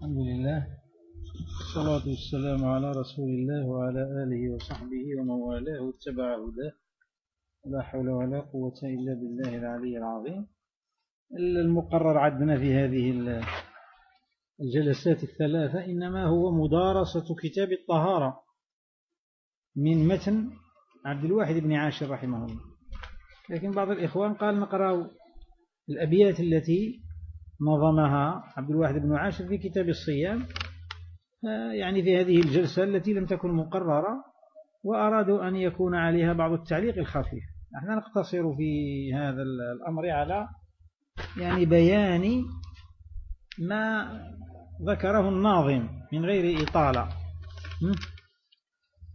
الحمد لله الصلاة والسلام على رسول الله وعلى آله وصحبه ومن والاه واتبع هداه. لا حول ولا قوة إلا بالله العلي العظيم. المقرر عندنا في هذه الجلسات الثلاثة إنما هو مدارسة كتاب الطهارة من متن عبد الواحد بن عاشر رحمه الله. لكن بعض الإخوان قال نقرأ الأبيات التي نظمها عبد الواحد بن عاشر في كتاب الصيام يعني في هذه الجلسة التي لم تكن مقررة وأرادوا أن يكون عليها بعض التعليق الخفيف. نحن نقتصر في هذا الأمر على يعني بيان ما ذكره الناظم من غير إطالة.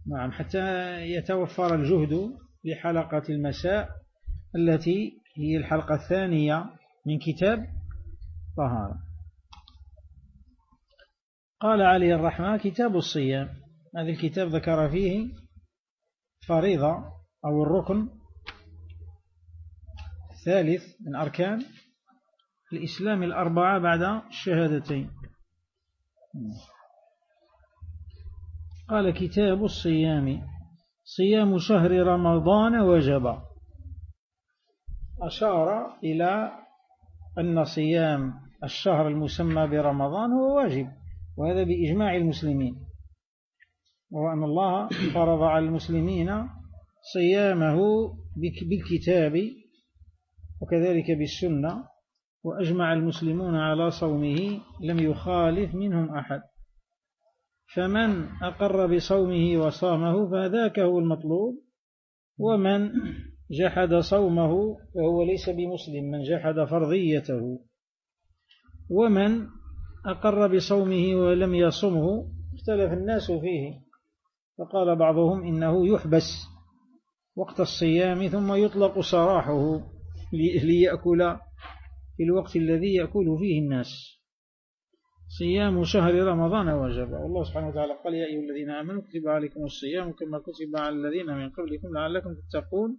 نعم حتى يتوفر الجهد لحلقة المساء التي هي الحلقة الثانية من كتاب طهارة. قال علي الرحمة كتاب الصيام. هذا الكتاب ذكر فيه فريضة أو الركن الثالث من أركان الإسلام الأربعة بعد الشهادتين قال كتاب الصيام صيام شهر رمضان وجب. أشار إلى أن صيام الشهر المسمى برمضان هو واجب وهذا بإجماع المسلمين. وهو أن الله فرض على المسلمين صيامه بالكتاب وكذلك بالسنة وأجمع المسلمون على صومه لم يخالف منهم أحد. فمن أقر بصومه وصامه فذاك هو المطلوب ومن جحد صومه فهو ليس بمسلم من جحد فرضيته. ومن أقر بصومه ولم يصمه اختلف الناس فيه فقال بعضهم إنه يحبس وقت الصيام ثم يطلق سراحه ليأكل في الوقت الذي يأكل فيه الناس. صيام شهر رمضان وجب. والله سبحانه وتعالى قال يا أيها الذين آمنوا كتب عليكم الصيام كما كتب على الذين من قبلكم لعلكم تتقون.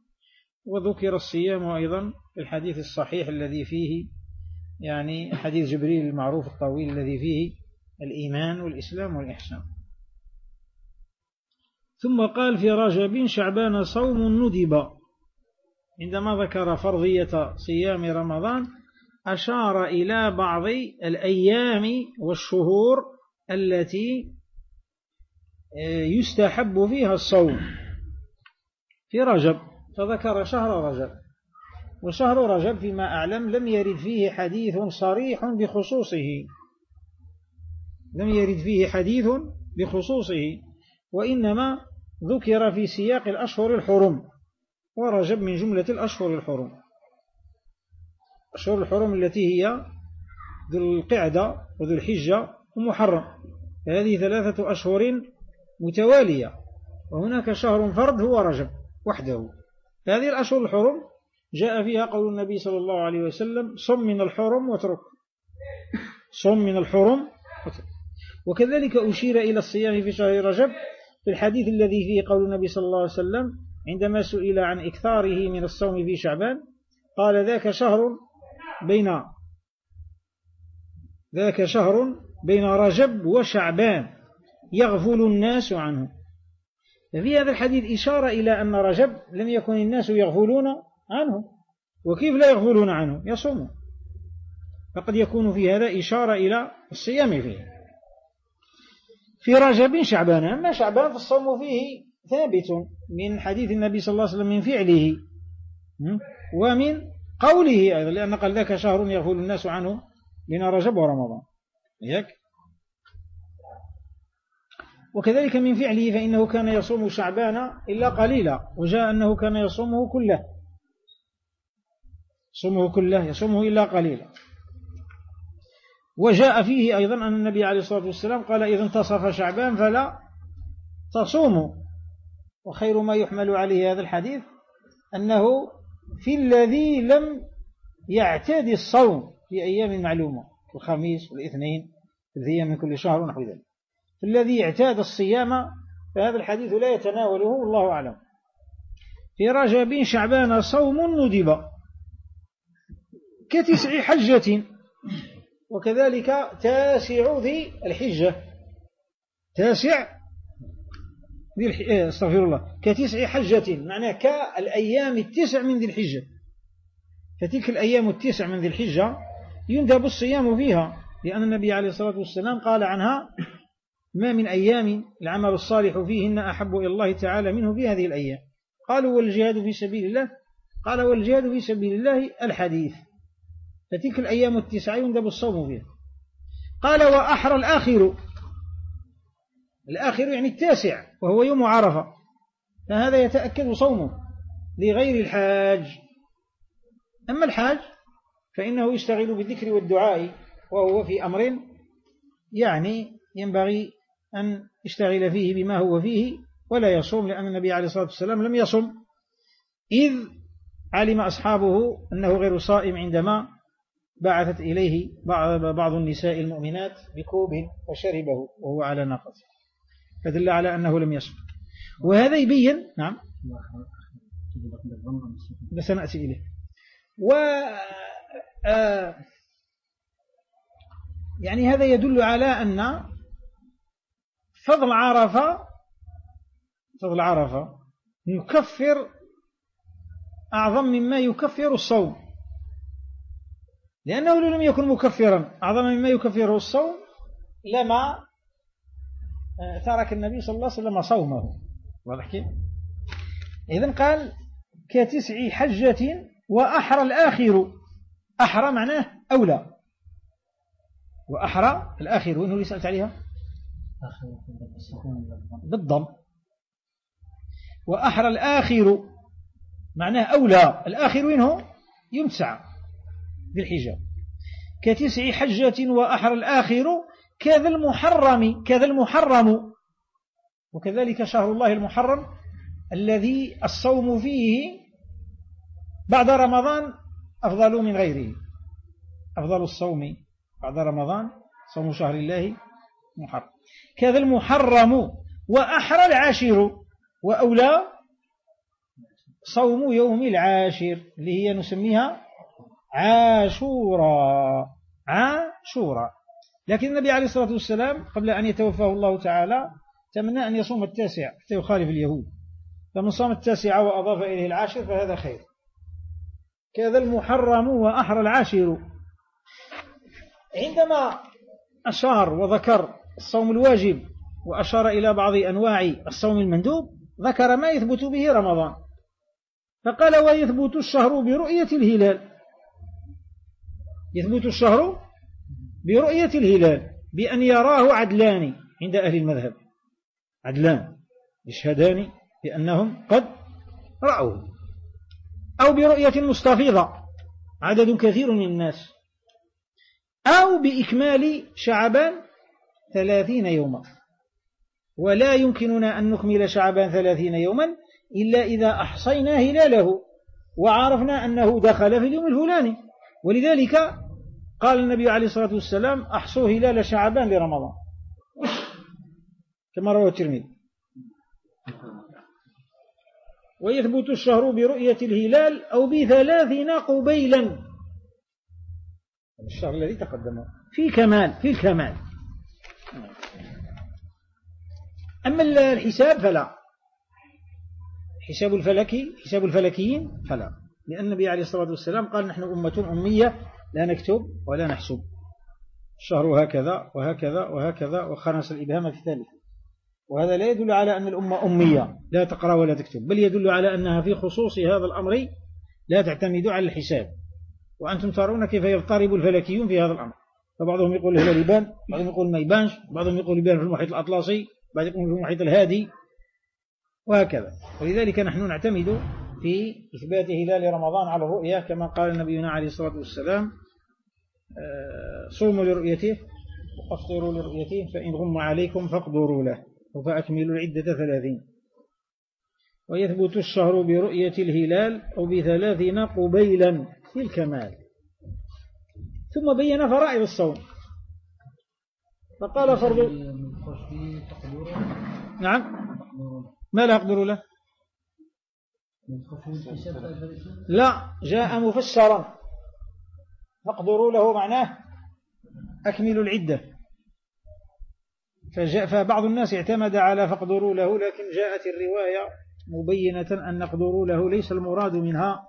وذكر الصيام أيضا في الحديث الصحيح الذي فيه يعني حديث جبريل المعروف الطويل الذي فيه الإيمان والإسلام والإحسان. ثم قال في رجب شعبان صوم ندب. عندما ذكر فرضية صيام رمضان أشار إلى بعض الأيام والشهور التي آه، يستحب فيها الصوم. في رجب فذكر شهر رجب. وشهر رجب فيما أعلم لم يرد فيه حديث صريح بخصوصه. لم يرد فيه حديث بخصوصه. وإنما ذكر في سياق الأشهر الحرم. ورجب من جملة الأشهر الحرم. أشهر الحرم التي هي ذو القعدة وذو الحجة ومحرم. هذه ثلاثة أشهر متوالية. وهناك شهر فرد هو رجب وحده. هذه الأشهر الحرم جاء فيها قول النبي صلى الله عليه وسلم صم من الحرم واترك. صم من الحرم واترك. وكذلك أشير إلى الصيام في شهر رجب في الحديث الذي فيه قول النبي صلى الله عليه وسلم عندما سئل عن إكثاره من الصوم في شعبان قال ذاك شهر بين ذاك شهر بين رجب وشعبان يغفل الناس عنه. ففي هذا الحديث إشارة إلى أن رجب لم يكن الناس يغفلون عنه وكيف لا يغفلون عنه يصومون. فقد يكون في هذا إشارة إلى الصيام فيه. في رجب شعبان أما شعبان فالصوم فيه ثابت من حديث النبي صلى الله عليه وسلم من فعله ومن قوله أيضا لأن قال ذاك شهر يغفل الناس عنه من رجب ورمضان. ياك وكذلك من فعله فإنه كان يصوم شعبان إلا قليلا وجاء أنه كان يصومه كله. يصومه كله يصومه إلا قليلا. وجاء فيه أيضا أن النبي عليه الصلاة والسلام قال إذا انتصف شعبان فلا تصوموا. وخير ما يحمل عليه هذا الحديث أنه في الذي لم يعتاد الصوم في أيام معلومة الخميس والاثنين الأيام من كل شهر ونحو ذلك. الذي اعتاد الصيام فهذا الحديث لا يتناوله والله أعلم. في رجب شعبان صوم ندب. كتسع حجة. وكذلك تاسع ذي الحجة. تاسع ذي إيه، أستغفر الله. كتسع حجة. معناه كالأيام التسع من ذي الحجة. فتلك الأيام التسع من ذي الحجة يندب الصيام فيها لأن النبي عليه الصلاة والسلام قال عنها ما من أيام العمل الصالح فيهن أحب إلى الله تعالى منه في هذه الأيام. قالوا والجهاد في سبيل الله؟ قال والجهاد في سبيل الله الحديث. فتلك الأيام التسعة يندب الصوم فيها. قال وأحرى الآخر. الآخر يعني التاسع وهو يوم عرفة. فهذا يتأكد صومه لغير الحاج. أما الحاج فإنه يشتغل بالذكر والدعاء وهو في أمر يعني ينبغي أن يشتغل فيه بما هو فيه ولا يصوم لأن النبي عليه الصلاة والسلام لم يصم. إذ علم أصحابه أنه غير صائم عندما بعثت إليه بعض النساء المؤمنات بكوب وشربه وهو على ناقته. فدل على أنه لم يصم وهذا يبين نعم. سنأتي إليه. و يعني هذا يدل على أن فضل عرفة فضل عرفة يكفر أعظم مما يكفر الصوم. لأنه لو لم يكن مكفرا. أعظم مما يكفره الصوم لما آه، ترك النبي صلى الله عليه وسلم صومه. واضح كيف؟ إذن قال كتسع حجة وأحرى الآخر. أحرى معناه أولى. وأحرى الآخر. وين هو اللي سألت عليها؟ بالضم. وأحرى الآخر معناه أولى. الآخر وين هو؟ يوم تسعة بالحجاب. كتسع حجة وأحرى الآخر كذا المحرم كذا المحرم. وكذلك شهر الله المحرم الذي الصوم فيه بعد رمضان أفضل من غيره. أفضل الصوم بعد رمضان صوم شهر الله محرم. كذا المحرم وأحرى العاشر. وأولى صوم يوم العاشر اللي هي نسميها عاشورا. عاشورا. لكن النبي عليه الصلاة والسلام قبل أن يتوفاه الله تعالى تمنى أن يصوم التاسع حتى يخالف اليهود. فمن صام التاسع وأضاف إليه العاشر فهذا خير. كذا المحرم وأحرى العاشر. عندما أشار وذكر الصوم الواجب وأشار إلى بعض أنواع الصوم المندوب ذكر ما يثبت به رمضان. فقال ويثبت الشهر برؤية الهلال. يثبت الشهر برؤية الهلال بأن يراه عدلان عند أهل المذهب. عدلان يشهدان بأنهم قد رأوه. أو برؤية مستفيضة عدد كثير من الناس. أو بإكمال شعبان ثلاثين يوما. ولا يمكننا أن نكمل شعبان ثلاثين يوما إلا إذا أحصينا هلاله وعرفنا أنه دخل في اليوم الفلاني. ولذلك قال النبي عليه الصلاة والسلام أحصوا هلال شعبان لرمضان. كما روى الترمذي. ويثبت الشهر برؤية الهلال أو بثلاثين قبيلا. الشهر الذي تقدم في كمال في الكمال أما الحساب فلا. حساب الفلكي حساب الفلكيين فلا. لأن النبي عليه الصلاة والسلام قال نحن أمة أمية لا نكتب ولا نحسب. الشهر هكذا وهكذا وهكذا وخنس الإبهام في الثالث وهذا لا يدل على أن الأمة أمية لا تقرأ ولا تكتب بل يدل على أنها في خصوص هذا الأمر لا تعتمد على الحساب. وأنتم ترون كيف يضطرب الفلكيون في هذا الأمر. فبعضهم يقول الهلال يبان بعضهم يقول ما يبانش بعضهم يقول يبان في المحيط الأطلسي بعضهم يقول في المحيط الهادي وهكذا. ولذلك نحن نعتمد في إثبات هلال رمضان على الرؤية كما قال نبينا عليه الصلاة والسلام آه، صوموا لرؤيته وقصروا لرؤيته فإن غم عليكم فاقدروا له فأكملوا العدة ثلاثين. ويثبت الشهر برؤية الهلال أو بثلاثين قبيلا في الكمال. ثم بين فرائض الصوم. فقال فرض نعم. ما لا يقدر له؟ لا جاء مفسرا. فاقدروا له معناه. أكملوا العدة. فجاء فبعض الناس اعتمد على فاقدروا له لكن جاءت الرواية مبينة أن اقدروا له ليس المراد منها.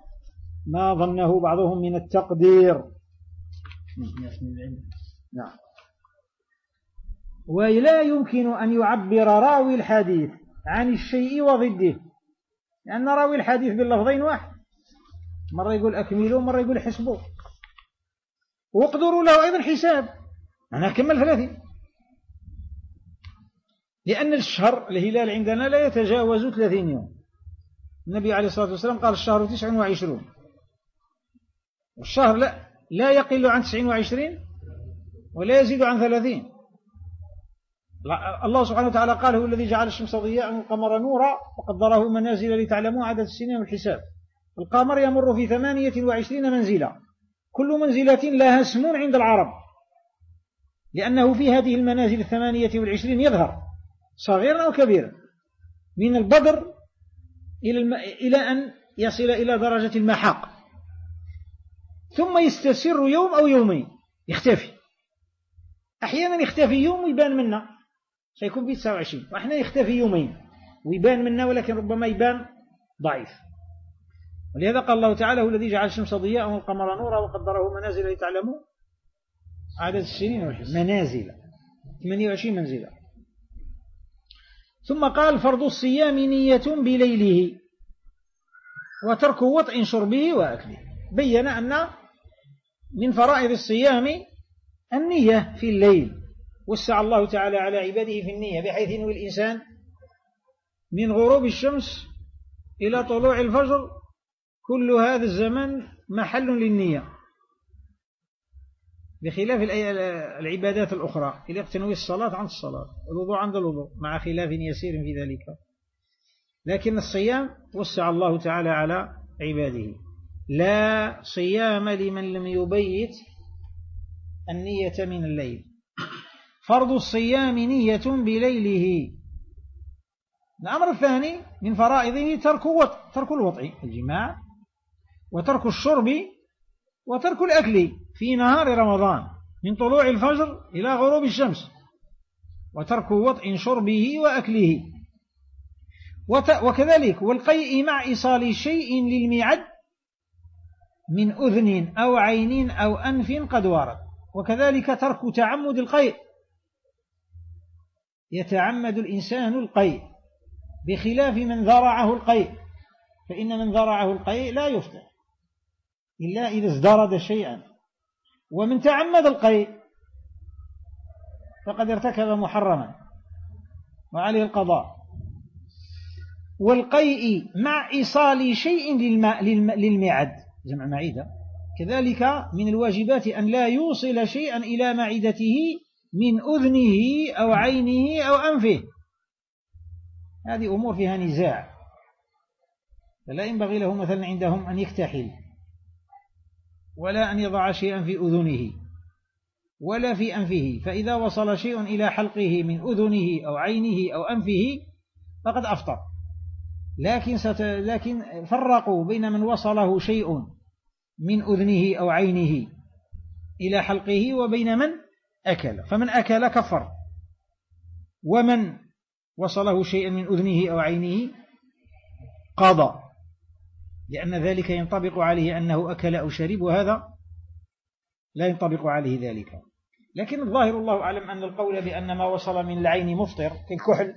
ما ظنه بعضهم من التقدير. نعم. ولا يمكن أن يعبر راوي الحديث عن الشيء وضده. لأن راوي الحديث باللفظين واحد. مرة يقول أكملوا مرة يقول حسبوا. واقدروا له أيضا حساب. أنا كمل ثلاثين. لأن الشهر الهلال عندنا لا يتجاوز ثلاثين يوم. النبي عليه الصلاة والسلام قال الشهر تسع وعشرون. والشهر لا, لا يقل عن تسع وعشرين ولا يزيد عن ثلاثين. الله سبحانه وتعالى قال هو الذي جعل الشمس ضياء والقمر نورا وقدره منازل لتعلموا عدد السنين والحساب. القمر يمر في ثمانية وعشرين منزلة كل منزلة لها اسم عند العرب. لأنه في هذه المنازل الثمانية والعشرين يظهر صغيرا أو كبيرا من البدر إلى, الم... إلى أن يصل إلى درجة المحاق. ثم يستسر يوم أو يومين يختفي. أحيانا يختفي يوم ويبان منا. سيكون في 29 وإحنا يختفي يومين. ويبان منا ولكن ربما يبان ضعيف. ولهذا قال الله تعالى هو الذي جعل الشمس ضياء والقمر نورا وقدره منازل لتعلموا عدد السنين منازل. 28 منزلة. ثم قال فرض الصيام نية بليله وترك وطء شربه وأكله. بين أن من فرائض الصيام النية في الليل. وسع الله تعالى على عباده في النية بحيث ينوي الإنسان من غروب الشمس إلى طلوع الفجر كل هذا الزمن محل للنية. بخلاف العبادات الأخرى إذا تنوي الصلاة عن الصلاة الوضوء عند الوضوء مع خلاف يسير في ذلك. لكن الصيام وسع الله تعالى على عباده. لا صيام لمن لم يبيت النية من الليل. فرض الصيام نية بليله. الأمر الثاني من فرائضه ترك وط... ترك الوطء الجماع وترك الشرب وترك الأكل في نهار رمضان من طلوع الفجر إلى غروب الشمس وترك وطء شربه وأكله. وت... وكذلك والقيء مع إيصال شيء للميعد من أذن أو عين أو أنف قد ورد وكذلك ترك تعمد القيء يتعمد الإنسان القيء بخلاف من ذرعه القيء. فإن من ذرعه القيء لا يفتح إلا إذا ازدرد شيئا. ومن تعمد القيء فقد ارتكب محرما وعليه القضاء. والقيء مع إيصال شيء للماء للمعد جمع معدة. كذلك من الواجبات أن لا يوصل شيئا إلى معدته من أذنه أو عينه أو أنفه. هذه أمور فيها نزاع. فلا ينبغي له مثلا عندهم أن يكتحل ولا أن يضع شيئا في أذنه ولا في أنفه. فإذا وصل شيء إلى حلقه من أذنه أو عينه أو أنفه فقد أفطر. لكن, ست... لكن فرقوا بين من وصله شيء من أذنه أو عينه إلى حلقه وبين من؟ أكل. فمن أكل كفر. ومن وصله شيئا من أذنه أو عينه قضى. لأن ذلك ينطبق عليه أنه أكل أو شرب وهذا لا ينطبق عليه ذلك. لكن الظاهر الله أعلم أن القول بأن ما وصل من العين مفطر كالكحل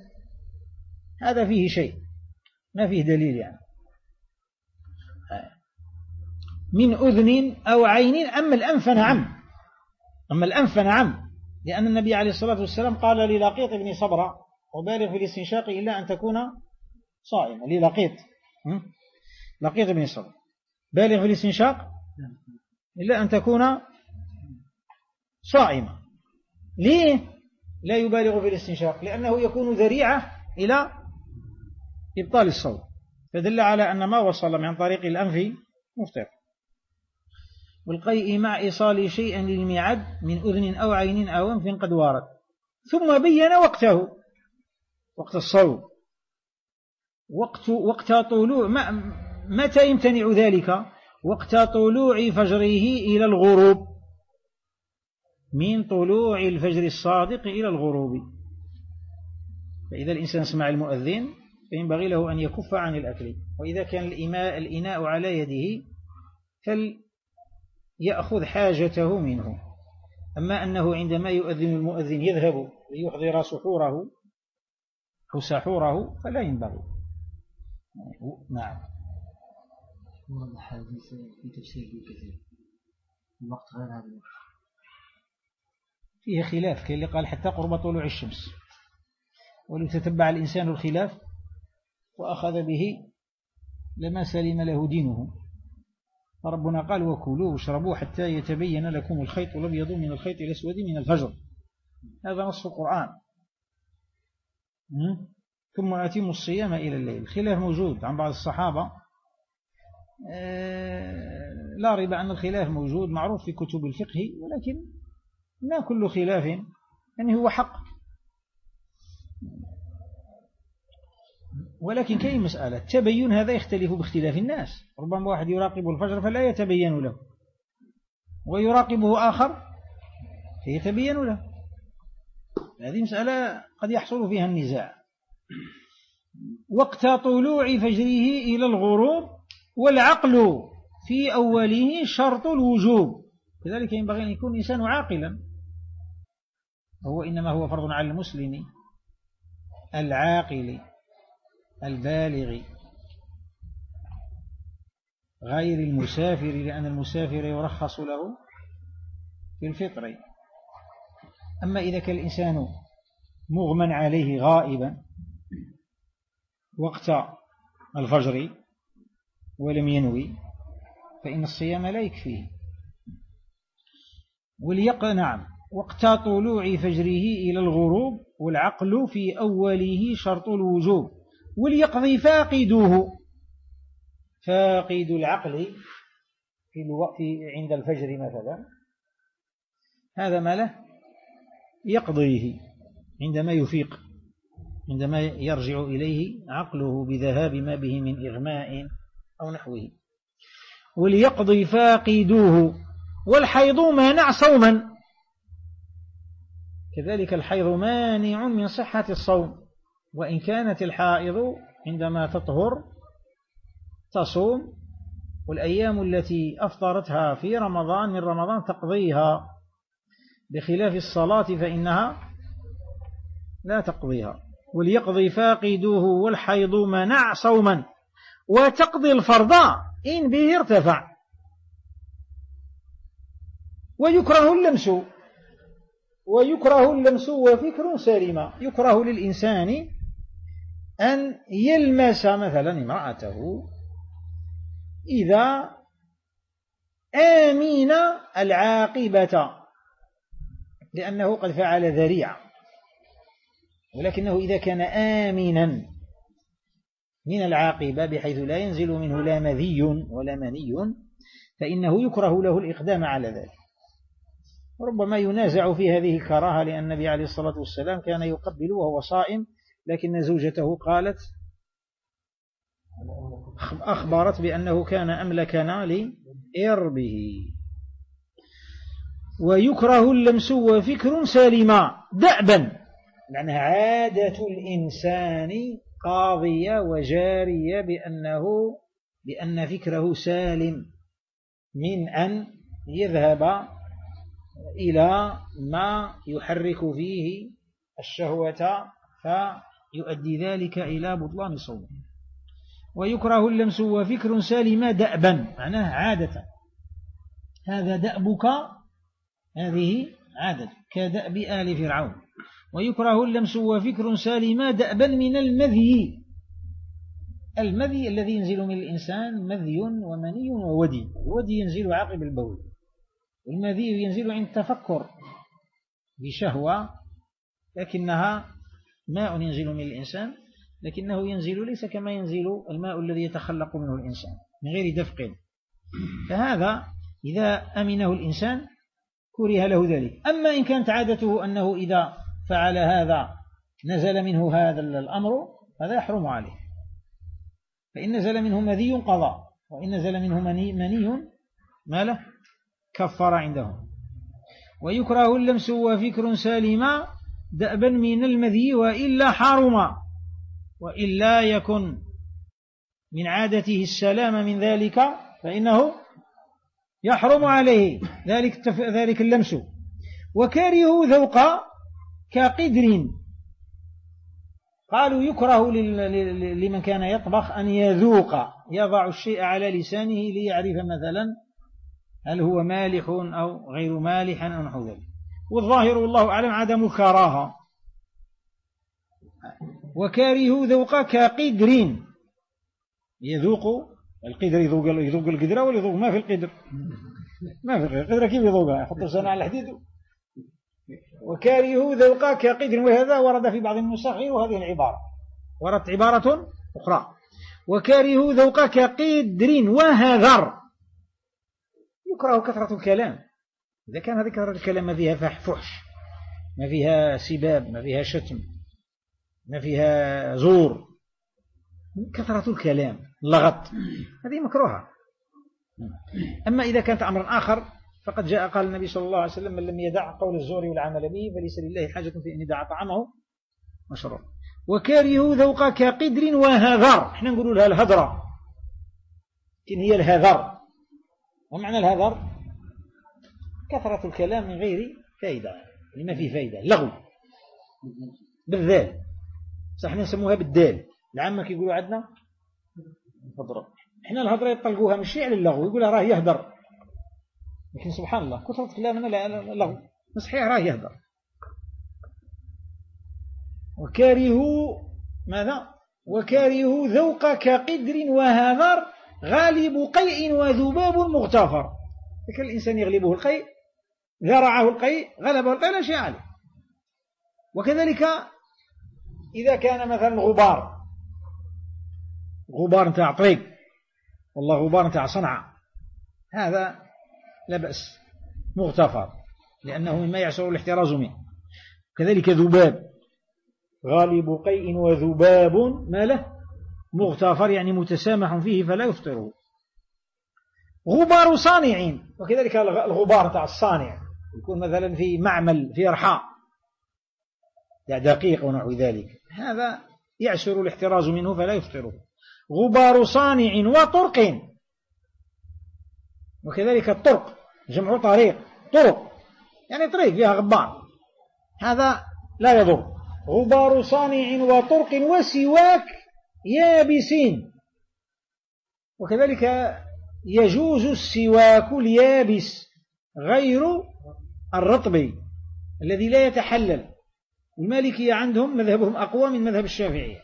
هذا فيه شيء. ما فيه دليل يعني. من أذن أو عين أما الأنف نعم أما الأنف نعم لأن النبي عليه الصلاة والسلام قال للقيط بن صبرة وبالغ في الاستنشاق إلا أن تكون صائما. للقيط لقيط بن صبرة بالغ في الاستنشاق إلا أن تكون صائمة ليه لا يبالغ في الاستنشاق؟ لأنه يكون ذريعة إلى إبطال الصوت فدل على أن ما وصل من طريق الأنف مفتر والقيء مع إيصال شيء للميعاد من أذن أو عين أو أنف قد وارد. ثم بين وقته وقت الصوم. وقت وقت طلوع متى يمتنع ذلك؟ وقت طلوع فجره إلى الغروب. من طلوع الفجر الصادق إلى الغروب. فإذا الإنسان سمع المؤذن فينبغي له أن يكف عن الأكل. وإذا كان الإناء على يده فليأخذ حاجته منه. أما أنه عندما يؤذن المؤذن يذهب ليحضر سحوره أو سحوره فلا ينبغي. نعم. الحديث في تفسير كثير. الوقت غير هذا الوقت. فيه خلاف كي اللي قال حتى قرب طلوع الشمس. ولو تتبع الإنسان الخلاف وأخذ به لما سلم له دينه. فربنا قال وكلوا واشربوا حتى يتبين لكم الخيط الأبيض من الخيط الأسود من الفجر. هذا نص القرآن. ثم أتموا الصيام إلى الليل. خلاف موجود عن بعض الصحابة. آه، لا ريب أن الخلاف موجود معروف في كتب الفقه ولكن ما كل خلاف. يعني هو حق. ولكن كاين مسألة. التبين هذا يختلف باختلاف الناس. ربما واحد يراقب الفجر فلا يتبين له. ويراقبه آخر فيتبين له. هذه مسألة قد يحصل فيها النزاع. وقت طلوع فجره إلى الغروب والعقل في أوله شرط الوجوب. لذلك ينبغي أن يكون الإنسان عاقلا. هو إنما هو فرض على المسلم العاقل. البالغ غير المسافر لأن المسافر يرخص له في الفطر. أما إذا كان الإنسان مغمى عليه غائبا وقت الفجر ولم ينوي فإن الصيام لا يكفيه. وليقع نعم وقت طلوع فجره إلى الغروب والعقل في أوله شرط الوجوب. وليقضي فاقدوه. فاقد العقل في الوقت عند الفجر مثلا. هذا ما له يقضيه عندما يفيق عندما يرجع إليه عقله بذهاب ما به من إغماء أو نحوه. وليقضي فاقدوه. والحيض مانع صوما. كذلك الحيض مانع من صحة الصوم. وإن كانت الحائض عندما تطهر تصوم والأيام التي أفطرتها في رمضان من رمضان تقضيها. بخلاف الصلاة فإنها لا تقضيها. وليقضي فاقدوه والحيض منع صوما. وتقضي الفرض إن به ارتفع. ويكره اللمس. ويكره اللمس وفكر سليم يكره للإنسان أن يلمس مثلا امرأته إذا آمين العاقبة لأنه قد فعل ذريعة ولكنه إذا كان آمنا من العاقبة بحيث لا ينزل منه لا مذي ولا مني فإنه يكره له الإقدام على ذلك. ربما ينازع في هذه الكراهة لأن النبي عليه الصلاة والسلام كان يقبل وهو صائم لكن زوجته قالت أخبرت بأنه كان أملكنا لإربه. ويكره اللمس وفكر سالما دأبا معنى عادة الإنسان قاضية وجارية بأنه بأن فكره سالم من أن يذهب إلى ما يحرك فيه الشهوة فيؤدي ذلك إلى بطلان صومه. ويكره اللمس وفكر سالم دأبا معناه عادة. هذا دأبك هذه عادة كدأب آل فرعون. ويكره اللمس وفكر سالم دأبا من المذي. المذي الذي ينزل من الإنسان مذي ومني وودي. الودي ينزل عقب البول. والمذي ينزل عند التفكر بشهوة لكنها ماء ينزل من الإنسان لكنه ينزل ليس كما ينزل الماء الذي يتخلق منه الإنسان من غير دفق. فهذا إذا أمنه الإنسان كره له ذلك. أما إن كانت عادته أنه إذا فعل هذا نزل منه هذا الأمر هذا يحرم عليه. فإن نزل منه مذي قضاء وإن نزل منه مني, مني ما له؟ كفر عندهم. ويكره اللمس وفكر سالما دأبا من المذي وإلا حرم وإلا يكن من عادته السلام من ذلك فإنه يحرم عليه ذلك ذلك اللمس. وكاره ذوق كقدر. قالوا يكره لمن كان يطبخ أن يذوق يضع الشيء على لسانه ليعرف مثلا هل هو مالح أو غير مالح أو نحو ذلك. والظاهر والله أعلم عدم الكراهة وكاره ذوق كقدر يذوق القدر يذوق يذوق القدرة ولا يذوق ما في القدر. ما في القدرة كيف يذوقها يحط لسانه على الحديد. وكاره ذوق كقدر. وهذا ورد في بعض النسخ وهذه العبارة. وردت عبارة أخرى. وكاره ذوق كقدر وهذر. يكره كثرة الكلام. إذا كان كثرة الكلام ما فيها فحش ما فيها سباب ما فيها شتم ما فيها زور. كثرة الكلام لغط هذه مكروهة. أما إذا كانت أمرا آخر فقد جاء قال النبي صلى الله عليه وسلم من لم يدع قول الزور والعمل به فليس لله حاجة في أن يدع طعامه وشربه. وكاره ذوق كقدر وهذر. إحنا نقول لها الهذرة لكن هي الهذر. ومعنى الهذر؟ كثرة الكلام من غير فائدة لما يعني فيه فائدة لغو. بالذال. صح نسموها بالدال. العامة كيقولوا عندنا الهضرة. إحنا الهضرة يطلقوها مشي على اللغو يقولها راه يهدر لكن سبحان الله كثرة كلامنا لا لغو. صحيح راه يهدر وكارهوا ماذا؟ وكارهوا ذوق كقدر وهذر غالب قيء وذباب مغتفر. لكن الإنسان يغلبه القيء ذرعه القيء غلبه القيء لا شيء عليه. وكذلك إذا كان مثلا غبار غبار نتاع طريق والله غبار نتاع صنعاء هذا لا بأس مغتفر لأنه مما يعسر الاحتراز منه. كذلك ذباب غالب قيء وذباب ما له مغتفر يعني متسامح فيه فلا يفطره. غبار صانع وكذلك الغبار تاع الصانع. يكون مثلا في معمل في رحاء. دقيق ونحو ذلك. هذا يعسر الاحتراز منه فلا يفطره. غبار صانع وطرق. وكذلك الطرق جمع طريق طرق. يعني طريق فيها غبار. هذا لا يضر. غبار صانع وطرق وسواك يابسين. وكذلك يجوز السواك اليابس غير الرطب الذي لا يتحلل. المالكية عندهم مذهبهم أقوى من مذهب الشافعية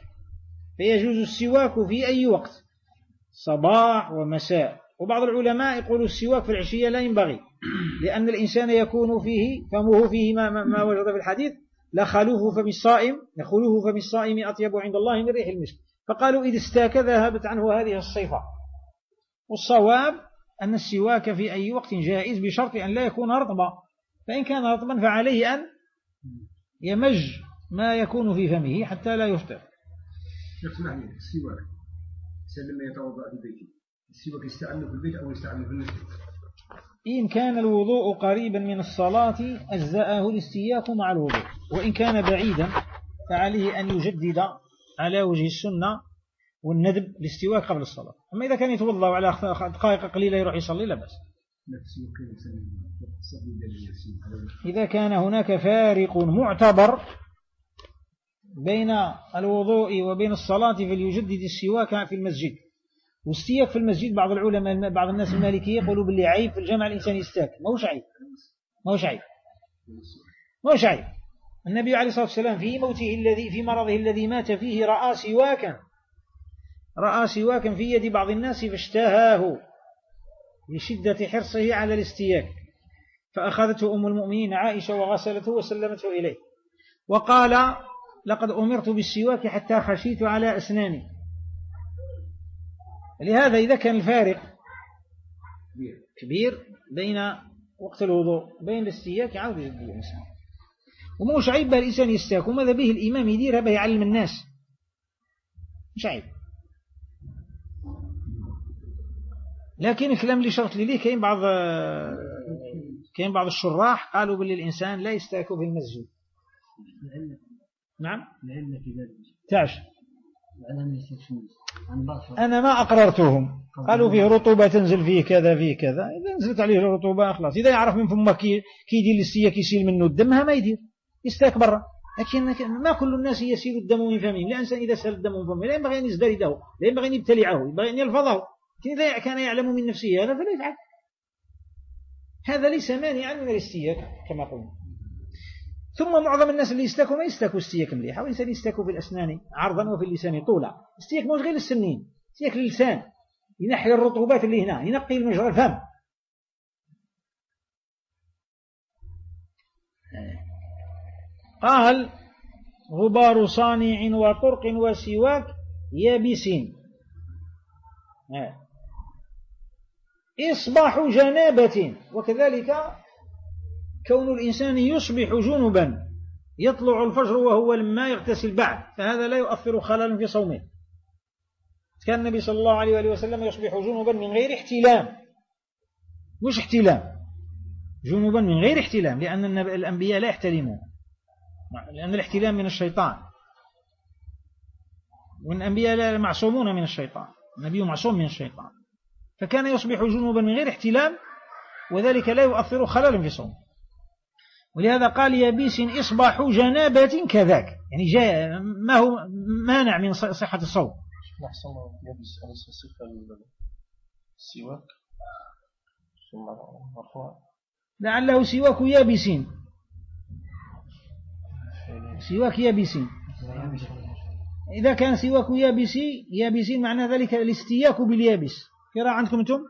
فيجوز السواك في أي وقت صباح ومساء. وبعض العلماء يقولوا السواك في العشية لا ينبغي لأن الإنسان يكون فيه فمه فيه ما, ما وجد في الحديث لخلوه فم الصائم لخلوه فم الصائم أطيب عند الله من ريح المسك. فقالوا إذا استاك ذهبت عنه هذه الصيفة. والصواب أن السواك في أي وقت جائز بشرط أن لا يكون رطبا. فإن كان رطبا فعليه أن يمج ما يكون في فمه حتى لا يفطر. اسمعني السواك لما يتوضأ في بيته السواك يستعمل في البيت أو يستعمل في المسجد. إن كان الوضوء قريبا من الصلاة أجزأه الاستياك مع الوضوء. وإن كان بعيدا فعليه أن يجدد على وجه السنة والندب الاستواك قبل الصلاة. أما إذا كان يتوضأ على دقائق قليلة يروح يصلي لا بأس. إذا كان هناك فارق معتبر بين الوضوء وبين الصلاة فليجدد السواك في المسجد. والسياك في المسجد بعض العلماء بعض الناس المالكية يقولوا باللي عيب في الجامع الإنسان يستاك. ما هوش عيب؟ ما هوش عيب؟ ما هوش عيب. النبي عليه الصلاة والسلام في موته الذي في مرضه الذي مات فيه رأى سواكا. رأى سواكا في يد بعض الناس فاشتهاه. لشدة حرصه على الاستياك. فأخذته أم المؤمنين عائشة وغسلته وسلمته إليه. وقال لقد أمرت بالسواك حتى خشيت على أسناني. لهذا إذا كان الفارق كبير بين وقت الوضوء بين الاستياك يعود يجد الإنسان. ومش عيب الإنسان يستاك. وماذا به الإمام يدير؟ هذا يعلم الناس. مش عيب لكن الكلام اللي شرط لي كاين بعض كاين بعض الشراح قالوا باللي الإنسان لا يستاك في المسجد. نعم؟ العلة في ذلك تعش أنا ما أقررتهم. قالوا فيه رطوبة تنزل فيه كذا فيه كذا. إذا نزلت عليه الرطوبة خلاص. إذا يعرف من فمه كي يدير الاستياك يسيل منه الدم ما يدير. يستاك برا. لكن ما كل الناس يسيل الدم من فمهم الإنسان إذا سال الدم من فمه لا ينبغي أن يزدرده لا ينبغي أن يبتلعه ينبغي أن يلفظه. إذا كان يعلم من نفسه هذا فلا يفعل. هذا ليس مانعا من الاستياك كما قلنا. ثم معظم الناس اللي يستاكوا ما يستاكوا استياك مليحة والإنسان يستاكوا في الأسنان عرضا وفي اللسان طولا. استياك مش غير السنين استياك للسان ينحي الرطوبات اللي هنا ينقي المجرى الفم. قال غبار صانع وطرق وسواك يابس إصباح جنابة وكذلك كون الإنسان يصبح جنبا يطلع الفجر وهو لما يغتسل بعد فهذا لا يؤثر خللا في صومه. كان النبي صلى الله عليه وآله وسلم يصبح جنبا من غير احتلام. مش احتلام. جنبا من غير احتلام لأن الأنبياء لا يحتلمون. لأن الاحتلام من الشيطان. والأنبياء لا معصومون من الشيطان. النبي معصوم من الشيطان. فكان يصبح جنوبا من غير احتلام وذلك لا يؤثر خلل في صوم. ولهذا قال يبيس إصباح جنابة كذاك. يعني جاء ما هو مانع من صحة الصوم؟ يبيس السواك ثم مرفوع. لعله سواك يابسين. سواك يابسين. إذا كان سواك يابسي يابسين معنى ذلك الاستياك باليابس. قراءة عندكم أنتم؟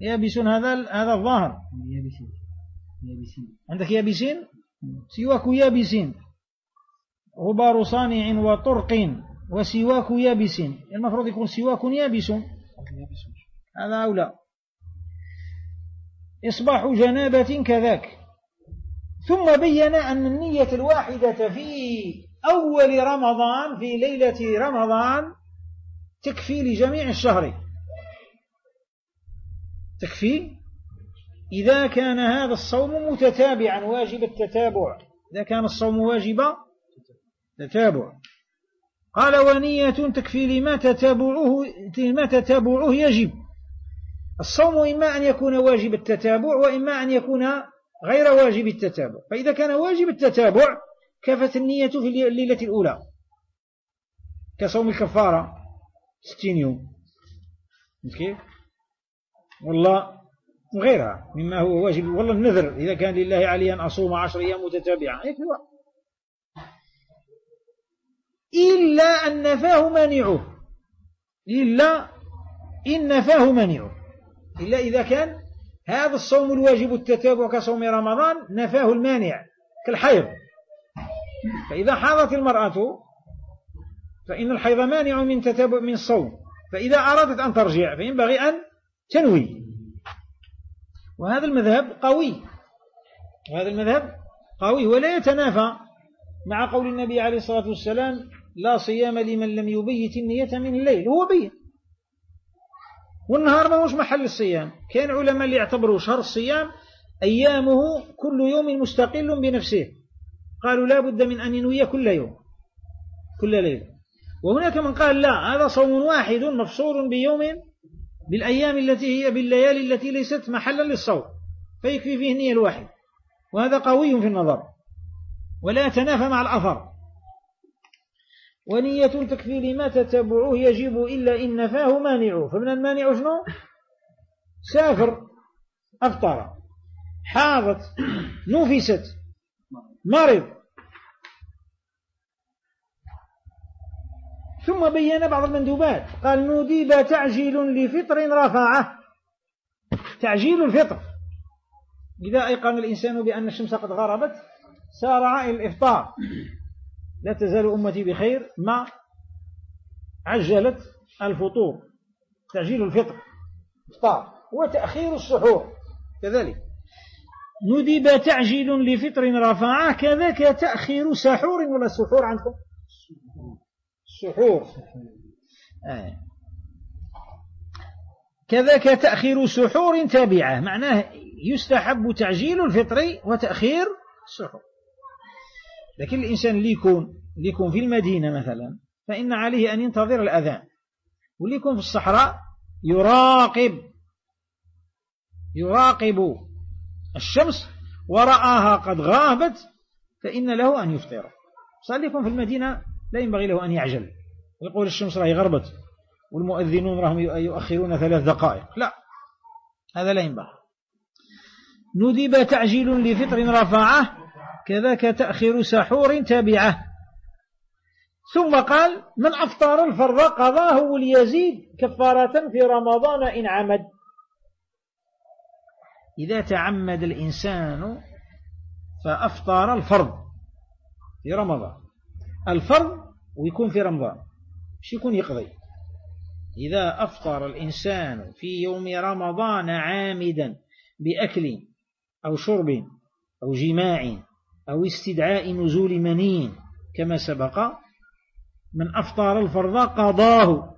يابسون. هذا هذا الظاهر. عندك يابسين؟ سواك يابسين. غبار صانع وطرق وسواك يابسين. المفروض يكون سواك يابس هذا أولى إصباح جنابة كذاك. ثم بين أن النية الواحدة في أول رمضان في ليلة رمضان تكفي لجميع الشهر. تكفي إذا كان هذا الصوم متتابعا واجب التتابع. إذا كان الصوم واجب تتابع. قال ونية تكفي لما تتابعه, لما تتابعه يجب. الصوم إما أن يكون واجب التتابع وإما أن يكون غير واجب التتابع. فإذا كان واجب التتابع كفت النية في الليلة الأولى. كصوم الكفارة ستين يوم. كيف والله وغيرها مما هو واجب. والله النذر إذا كان لله علي أن أصوم عشر أيام متتابعة. إلا أن نفاه مانعه. إلا إن نفاه مانعه. إلا إذا كان هذا الصوم الواجب التتابع كصوم رمضان نفاه المانع كالحيض. فإذا حاضت المرأة فإن الحيض مانع من تتابع من الصوم. فإذا أرادت أن ترجع فينبغي أن تنوي. وهذا المذهب قوي. وهذا المذهب قوي ولا يتنافى مع قول النبي عليه الصلاة والسلام لا صيام لمن لم يبيت النية من الليل. هو بين والنهار ما هوش محل الصيام. كان علماء اللي يعتبروا شهر الصيام أيامه كل يوم مستقل بنفسه. قالوا لا بد من أن ينوي كل يوم كل ليلة. وهناك من قال لا هذا صوم واحد مفصول بيوم بالأيام التي هي بالليالي التي ليست محلا للصوم فيكفي فيه النية الواحد وهذا قوي في النظر ولا يتنافى مع الأثر. ونية تكفي لما تتبعه يجب إلا إن نفاه مانع فمن المانع شنو؟ سافر أفطر حاضت نفست مرض. ثم بين بعض المندوبات. قال نديب تعجيل لفطر رفعه. تعجيل الفطر. إذا أيقن الإنسان بأن الشمس قد غربت سارع إلى الإفطار. لا تزال أمتي بخير. ما عجلت الفطور. تعجيل الفطر. إفطار. وتأخير السحور. كذلك. ندب تعجيل لفطر رفعه. كذاك تأخير سحور ولا سحور عندكم؟ سحور آه. كذاك تأخير سحور تابعة. معناه يستحب تعجيل الفطر وتأخير السحور لكن الإنسان اللي يكون اللي يكون في المدينة مثلا فإن عليه أن ينتظر الأذان. واللي يكون في الصحراء يراقب. يراقب الشمس ورآها قد غابت فإن له أن يفطر. صار في المدينة لا ينبغي له أن يعجل. ويقول الشمس راهي غربت والمؤذنون راهم يؤخرون ثلاث دقائق. لا هذا لا ينبغي. ندب تعجيل لفطر رفعه كذاك تأخير سحور تابعه. ثم قال من أفطر الفرض قضاه وليزيد كفارة في رمضان إن عمد. إذا تعمد الإنسان فأفطر الفرض في رمضان. الفرض ويكون في رمضان. مش يكون يقضي؟ إذا أفطر الإنسان في يوم رمضان عامدا بأكل أو شرب أو جماع أو استدعاء نزول منين كما سبق من أفطر الفرض قضاه.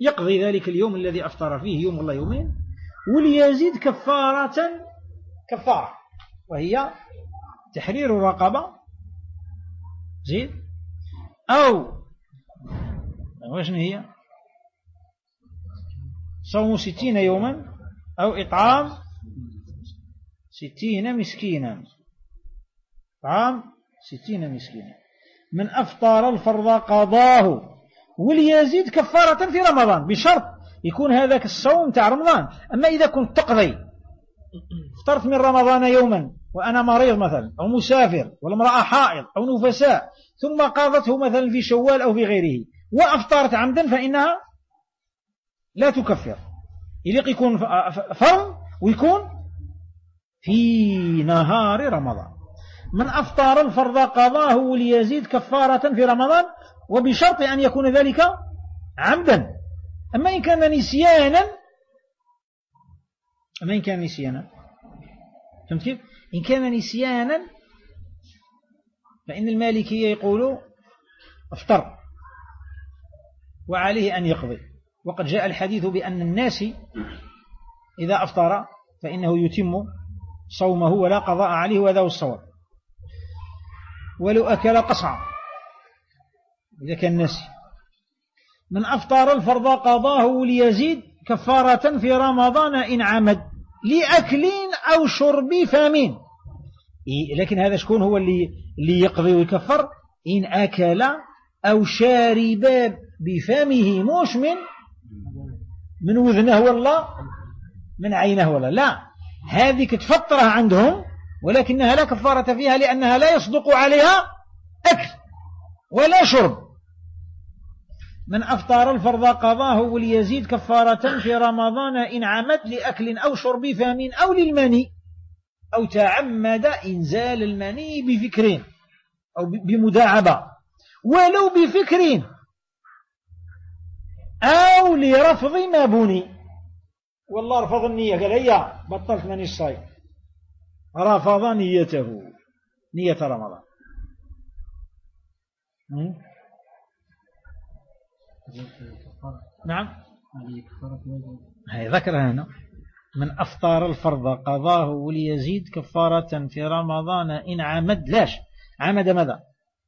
يقضي ذلك اليوم الذي أفطر فيه يوم الله يومين وليزيد كفارة كفارة وهي تحرير الرقبة زيد أو وش هي؟ صوم ستين يوما أو إطعام ستين مسكينا. طعام ستين مسكينا. من أفطر الفرض قضاه. وليزيد كفارة في رمضان بشرط يكون هذاك الصوم تاع رمضان. أما إذا كنت تقضي افطرت من رمضان يوما وأنا مريض مثلا أو مسافر ولا امرأة حائض أو نفساء ثم قاضته مثلا في شوال أو في غيره وأفطرت عمدا فإنها لا تكفر. يليق يكون فرض ويكون في نهار رمضان. من أفطر الفرض قضاه وليزيد كفارة في رمضان وبشرط أن يكون ذلك عمدا. أما إن كان نسيانا أما إن كان نسيانا. فهمت كيف؟ إن كان نسيانا فإن المالكية يقول افطر وعليه أن يقضي. وقد جاء الحديث بأن الناس إذا أفطر فإنه يتم صومه ولا قضاء عليه وذا الصواب. ولو أكل قصعا إذا كان نسي من أفطر الفرض قضاه ليزيد كفارة في رمضان إن عمد لأكل أو شرب فمين؟ لكن هذا شكون هو اللي, اللي يقضي ويكفر؟ إن أكل أو شارب بفمه موش من من وذنه ولا من عينه ولا لا هذه تفطره عندهم ولكنها لا كفارة فيها لأنها لا يصدق عليها أكل ولا شرب. من أفطار الفرض قضاه وليزيد كفارة في رمضان إن عمد لأكل أو شرب فهم أو للمني. أو تعمد إنزال المني بفكر أو بمداعبة. ولو بفكر أو لرفض ما بني والله رفض النية. قال هيا بطلت من الصيد. رفض نيته. نية رمضان. نعم. هي ذكرها هنا. من أفطار الفرض قضاه وليزيد كفارة في رمضان. إن عمد لاش عمد ماذا؟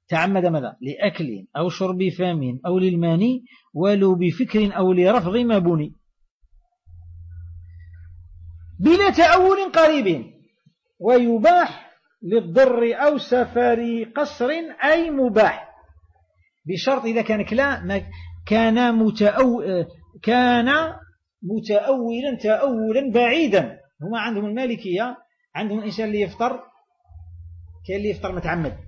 تعمد ماذا؟ لأكل أو شرب فم أو للماني ولو بفكر أو لرفض ما بني. بلا تأول قريب ويباح للضر أو سفر قصر أي مباح. بشرط إذا كان كلا كان متأو كان متأولا تأولا بعيدا. هما عندهم المالكية عندهم الإنسان اللي يفطر كان اللي يفطر متعمد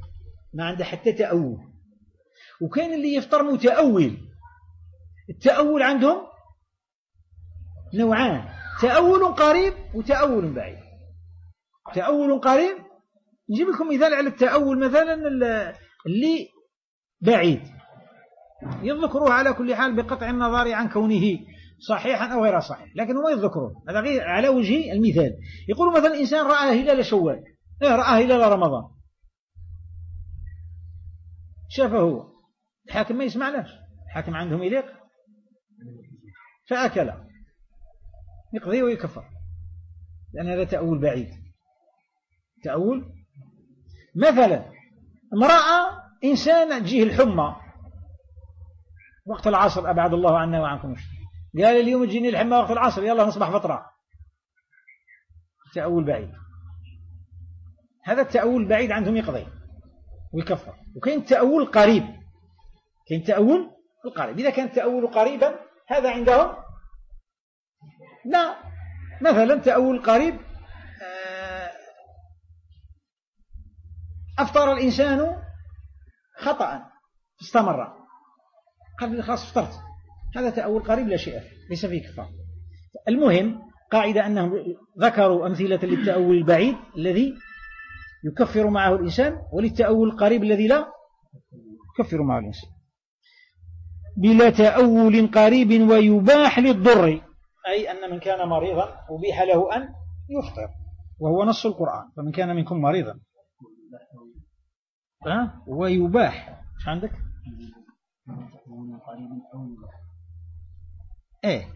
ما عنده حتى تأول. وكان اللي يفطر متأول. التأول عندهم نوعان تأول قريب وتأول بعيد. تأول قريب نجيب لكم مثال على التأول مثلا اللي بعيد. يذكروه على كل حال بقطع النظر عن كونه. صحيحا أو غير صحيح لكن هم يذكرون. هذا غير على وجه المثال. يقول مثلا إنسان رأى هلال شوال إيه رأى هلال رمضان. شافه هو. الحاكم ما يسمع لاش الحاكم عندهم يليق فأكل. يقضي ويكفر. لأن هذا تأول بعيد. تأول مثلا امرأة إنسان تجيه الحمى. وقت العصر أبعد الله عنا وعنكم قال اليوم تجيني الحمى وقت العصر يلا نصبح فطرة. تأول بعيد. هذا التأول بعيد عندهم يقضي ويكفر. وكاين التأول قريب. كاين التأول القريب. إذا كان التأول قريبا هذا عندهم لا. مثلا تأول قريب آه، أفطر الإنسان خطأ استمر. قال خلاص فطرت. هذا تأول قريب لا شيء فيه ليس فيه كفار. المهم قاعدة أنهم ذكروا أمثلة للتأول البعيد الذي يكفر معه الإنسان وللتأول القريب الذي لا يكفر معه الإنسان. بلا تأول قريب ويباح للضر. أي أن من كان مريضا أبيح له أن يفطر وهو نص القرآن. فمن كان منكم مريضا؟ ويباح. إيش عندك؟ إيه.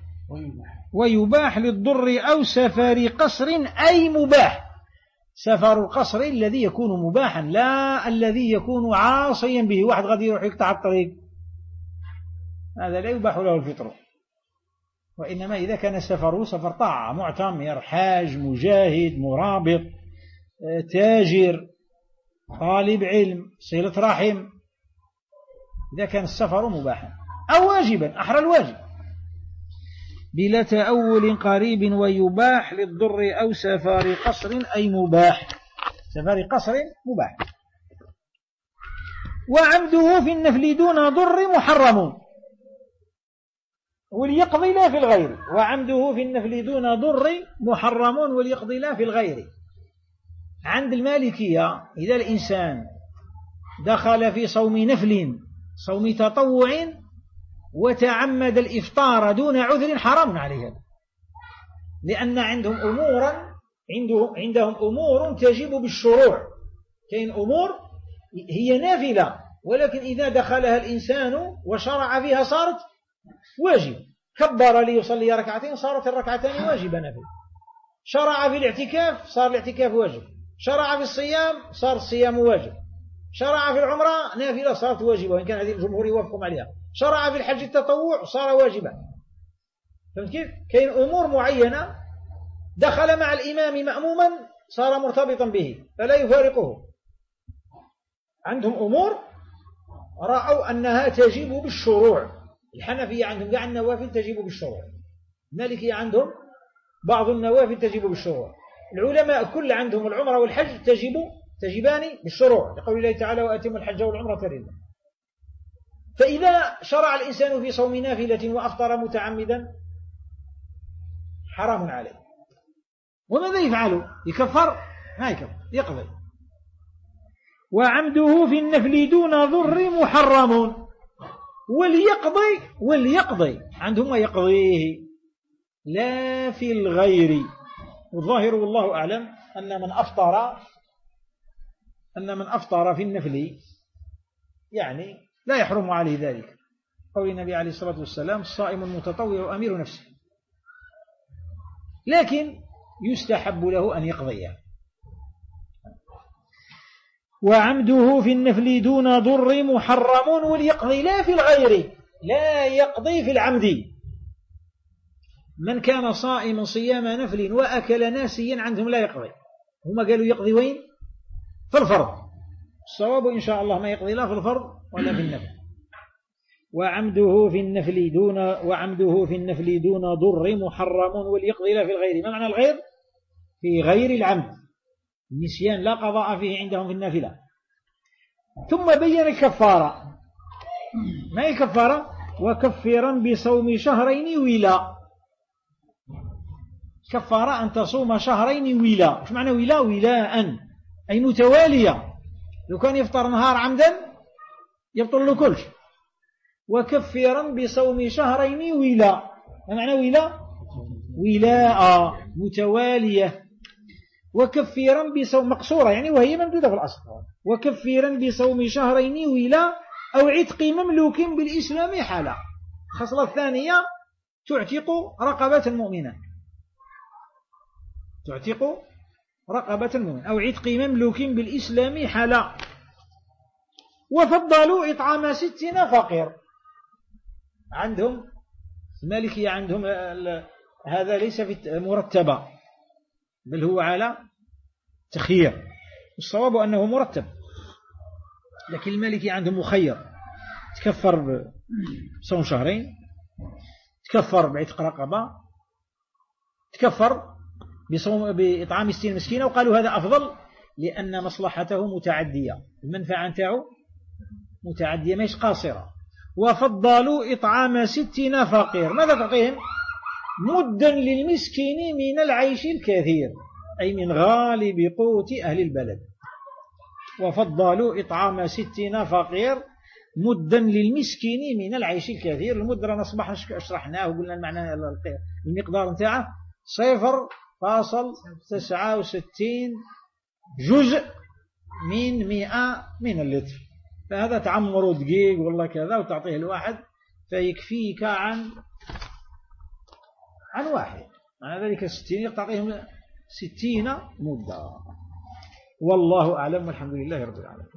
ويباح. للضر أو سفر قصر أي مباح. سفر القصر الذي يكون مباحا لا الذي يكون عاصيا به. واحد غادي يروح يقطع الطريق. هذا لا يباح له الفطر. وإنما إذا كان سفره سفر طاعة معتمر حاج مجاهد مرابط آه، تاجر طالب علم صلة رحم. إذا كان السفر مباحا. أو واجبا أحرى الواجب. بلا تأول قريب ويباح للضر أو سفر قصر أي مباح. سفر قصر مباح. وعمده في النفل دون ضر محرم. وليقضي لا في الغير. وعمده في النفل دون ضر محرم وليقضي لا في الغير. عند المالكية إذا الإنسان دخل في صوم نفل صوم تطوع وتعمد الإفطار دون عذر حرام عليه لأن عندهم أمورا عندهم أمور تجب بالشروع. كاين أمور هي نافلة ولكن إذا دخلها الإنسان وشرع فيها صارت واجب. كبر ليصلي ركعتين صارت الركعتان واجبة نافلة. شرع في الاعتكاف صار الاعتكاف واجب. شرع في الصيام صار الصيام واجب. شرع في العمرة نافلة صارت واجبة. وإن كان هذه الجمهور يوافقهم عليها. شرع في الحج التطوع صار واجبا. فهمت كيف؟ كاين أمور معينة دخل مع الإمام مأموما صار مرتبطا به فلا يفارقه. عندهم أمور رأوا أنها تجب بالشروع. الحنفية عندهم كاع النوافل تجب بالشروع. المالكية عندهم بعض النوافل تجب بالشروع. العلماء كل عندهم العمرة والحج تجب تجبان بالشروع. لقول الله تعالى وأتم الحج والعمرة لله. فإذا شرع الإنسان في صوم نافلة وأفطر متعمدا حرام عليه. وماذا يفعل يكفر؟ ما يكفر يقضي. وعمده في النفل دون ضر محرم. وليقضي وليقضي. عندهم يقضيه لا في الغير. والظاهر والله أعلم أن من أفطر أن من أفطر في النفل يعني لا يحرم عليه ذلك. قول النبي عليه الصلاة والسلام الصائم المتطوع أمير نفسه. لكن يستحب له أن يقضيه وعمده في النفل دون ضر محرم وليقضي لا في الغير لا يقضي في العمد. من كان صائما صيام نفل وأكل ناسيا عندهم لا يقضي. هما قالوا يقضي وين؟ في الفرض. الصواب إن شاء الله ما يقضي لا في الفرض ولا في النفل. وعمده في النفل دون وعمده في النفل دون ضر محرم وليقضي لا في الغير. ما معنى الغير؟ في غير العمد. النسيان لا قضاء فيه عندهم في النافلة. ثم بين الكفارة. ما هي الكفارة وكفرا بصوم شهرين ولا كفارة أن تصوم شهرين ولا إيش معنى ولا ولاء أي متوالية. لو كان يفطر نهار عمدا يبطل له كل وكفرا بصوم شهرين ولا ما معنى ولا ولاء متوالية. وكفيرا بصوم مقصورة يعني وهي ممدودة في الأصل. وكفيرا بصوم شهرين ولا أو عتق مملوك بالإسلام حالا. الخصلة الثانية تعتق رقبة المؤمنة. تعتق رقبة المؤمن أو عتق مملوك بالإسلام حلا وفضلوا إطعام ستين فقير عندهم المالكية عندهم هذا ليس في مرتبة بل هو على تخيير. الصواب أنه مرتب. لكن المالكي عندهم مخير. تكفر بصوم شهرين تكفر بعتق رقبة تكفر بصوم بإطعام ستين مسكينة وقالوا هذا أفضل لأن مصلحته متعدية. المنفعة نتاعو متعدية مش قاصرة. وفضلوا إطعام ستين فقير ماذا تعطيهم مدا للمسكين من العيش الكثير أي من غالب قوت أهل البلد. وفضلوا إطعام ستين فقير مدا للمسكين من العيش الكثير. المدة نصبح شرحناه وقلنا المعنى المقدار نتاعه. صفر فاصل تسعة وستين جزء من مئة من اللتر. فهذا تعمر دقيق والله كذا وتعطيه الواحد فيكفيك عن عن واحد. معنى ذلك الستين تعطيهم ستين مدة. والله أعلم والحمد لله رب العالمين.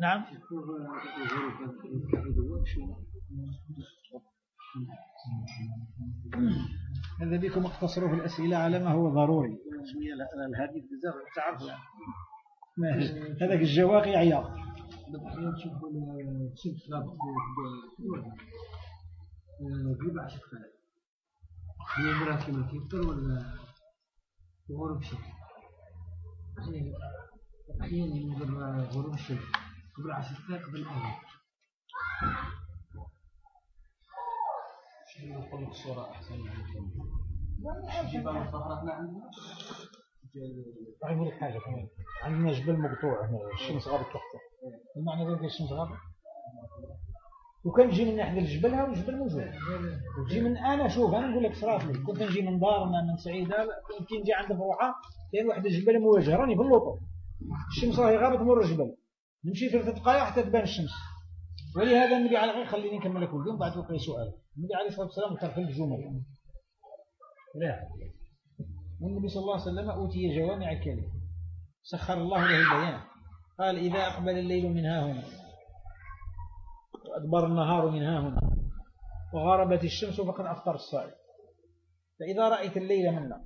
نعم. هذا بكم اقتصروا في الأسئلة على ما هو ضروري الهادي بزاف تعرف هذاك الجواقي عيا قريب عشر خلال هي مراتي ما كيفطر ولا غروب الشمس أحيانا ينظر غروب الشمس قبل عشر دقائق قبل نقول لك الصورة أحسن من جيب المطهرات عندنا. أقول لك حاجة كمان. عندنا جبل مقطوع هنا الشمس غابت تحته. المعنى ذلك الشمس غابت؟ وكان نجي من ناحية الجبل ها والجبل موجود. وتجي من أنا شوف أنا نقول لك صراف لي كنت نجي من دارنا من سعيدة يمكن نجي عند فروحة كاين واحد الجبل مواجه راني في اللوطو الشمس راهي غابت مور الجبل. نمشي ثلاث دقائق حتى تبان الشمس. ولهذا النبي عليه خليني نكمل لك اليوم بعد وقت سؤال. النبي عليه الصلاة والسلام في الجمل لا. والنبي صلى الله عليه وسلم أوتي جوامع الكلم سخر الله له البيان. قال إذا أقبل الليل من ها هنا. وأدبر النهار من ها هنا. وغربت الشمس فقد أفطر الصائم. فإذا رأيت الليل منا.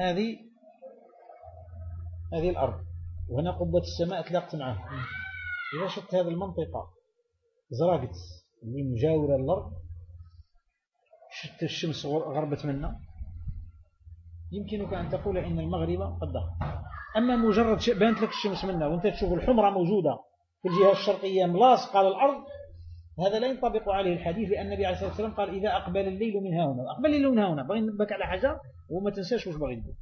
هذه هذه الأرض. وهنا قبة السماء تلاقت معها. إذا شفت هذه المنطقة زرقت اللي مجاورة الأرض شفت الشمس غربت منا يمكنك أن تقول إن المغرب قد دخل. أما مجرد بانت لك الشمس منا وأنت تشوف الحمرة موجودة في الجهة الشرقية ملاصقة على الأرض هذا لا ينطبق عليه الحديث لأن النبي عليه الصلاة والسلام قال إذا أقبل الليل من هنا. أقبل الليل من هنا. بغي نبك على حاجة وما تنساش بغي نقول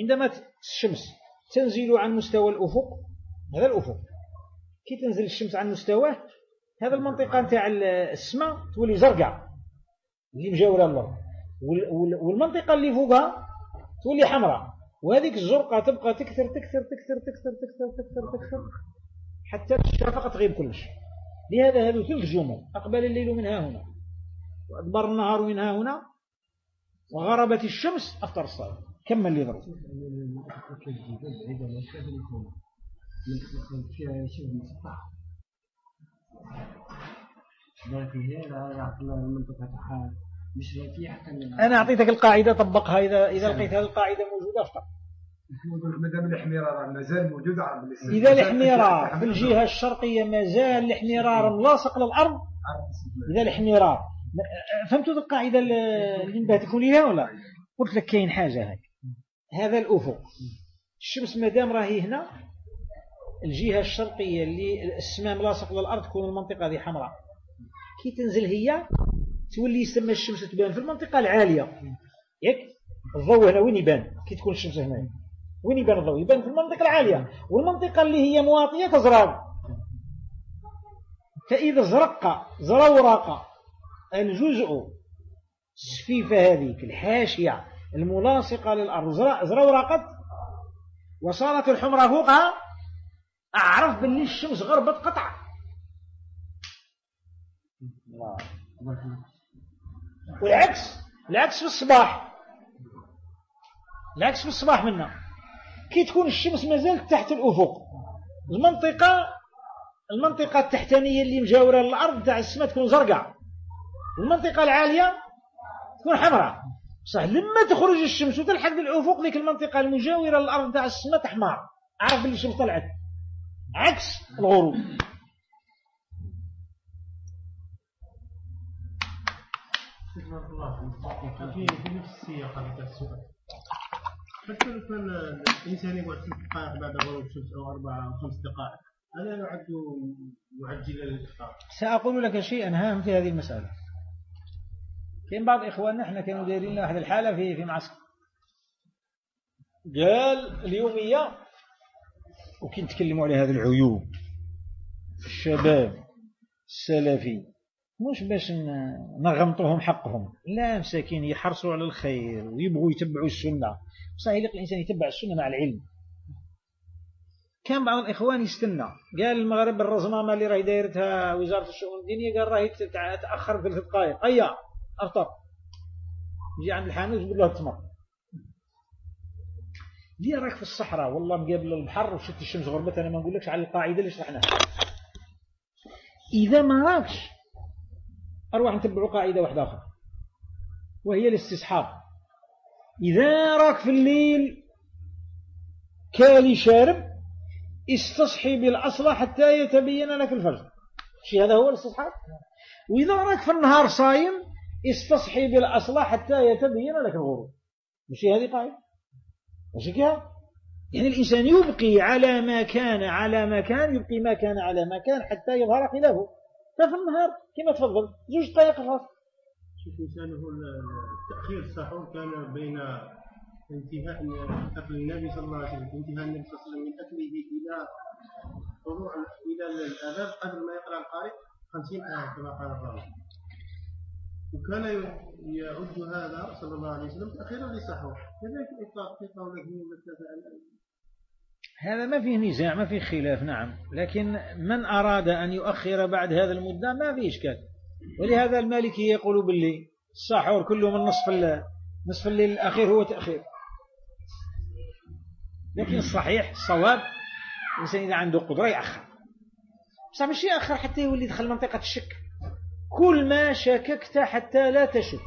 عندما الشمس تنزل عن مستوى الأفق هذا الأفق. كي تنزل الشمس عن مستواه هذا المنطقة نتاع السماء تولي زرقاء اللي مجاورة الله والمنطقة اللي فوقها تولي حمراء. وهذيك الزرقاء تبقى تكثر تكثر تكثر تكثر تكثر تكثر تكثر حتى الشفقة تغيب كلش. لهذا هذا ثلث جمل أقبل الليل من ها هنا وأدبر النهار من ها هنا وغربت الشمس أفطر الصلاة. كمل لي ضرب أنا أعطيتك القاعدة طبقها. إذا إذا لقيت هذه القاعدة موجودة افطر مدام الاحمرار مازال موجود إذا الاحمرار في الجهة الشرقية مازال الاحمرار ملاصق للأرض. إذا الاحمرار. فهمتوا القاعدة اللي نبهتكم ليها ولا؟ قلت لك كاين حاجة هاي. هذا الأفق. الشمس مادام راهي هنا؟ الجهة الشرقية اللي السماء ملاصق للأرض تكون المنطقة هذه حمراء. كي تنزل هي تولي يسمى الشمس تبان في المنطقة العالية. ياك؟ الضوء هنا وين يبان؟ كي تكون الشمس هنا. وين يبان الضوء؟ يبان في المنطقة العالية. والمنطقة اللي هي مواطية تزرق فإذا زرق زرورق الجزء السفيفة هذيك الحاشية الملاصقة للأرض. زرورقت وصارت الحمرة فوقها. أعرف باللي الشمس غربت قطع الله والعكس العكس في الصباح. العكس في الصباح منا. كي تكون الشمس مازالت تحت الأفق. المنطقة المنطقة التحتانية اللي مجاورة للأرض تاع السماء تكون زرقاء. المنطقة العالية تكون حمراء. صح لما تخرج الشمس وتلحق الأفق ذيك المنطقة المجاورة للأرض تاع السماء تحمر. عارف اللي الشمس طلعت. عكس الغروب. في نفس السياق هذا السؤال حتى لو كان الانسان يقعد ست دقائق بعد غروب الشمس أو أربع أو خمس دقائق الا يعد معجلا للافطار سأقول لك شيئا هام في هذه المسألة. كاين بعض إخواننا إحنا كانوا دايرين واحد الحالة في في معسكر. قال اليومية وكي نتكلموا على هذه العيوب. الشباب السلفي مش باش نغمطوهم حقهم. لا مساكين يحرصوا على الخير ويبغوا يتبعوا السنة. صحيح لك الإنسان يتبع السنة مع العلم. كان بعض الإخوان يستنى. قال المغرب الرزمامة اللي راهي دايرتها وزارة الشؤون الدينية قال راهي تأخر ثلاث دقائق أيا أفطر. يجي عند الحانوت يقول له التمر ليه راك في الصحراء والله مقابل البحر وشت الشمس غربت أنا ما نقولكش على القاعدة اللي شرحناها إذا ما راكش أروح نتبعوا قاعدة واحدة أخرى وهي الاستصحاب. إذا راك في الليل كالي شارب استصحي بالأصل حتى يتبين لك الفجر شي هذا هو الاستصحاب؟ وإذا راك في النهار صايم استصحي بالأصل حتى يتبين لك الغروب. مش هذه قاعدة؟ مش كده يعني الإنسان يبقي على ما كان على ما كان يبقي ما كان على ما كان حتى يظهر خلافه ففي النهار؟ كما تفضل. زوج دقائق خلاص شوف إنسانه تأخير السحور كان بين انتهاء أكل النبي صلى الله عليه وسلم انتهاء النبي صلى الله عليه وسلم من أكله إلى طلوع إلى الأذان قبل ما يقرأ القارئ 50 آية كما قال الراوي وكان يعد هذا صلى الله عليه وسلم تأخيرا للسحور كذلك في قوله هذا ما فيه نزاع ما فيه خلاف نعم. لكن من أراد أن يؤخر بعد هذا المدة ما فيه إشكال. ولهذا المالكي يقول باللي السحور كله من نصف الليل نصف الليل الأخير هو تأخير. لكن الصحيح الصواب الإنسان إذا عنده قدرة يأخر. بس مش يأخر حتى يولي يدخل منطقة الشك. كل ما شككت حتى لا تشك.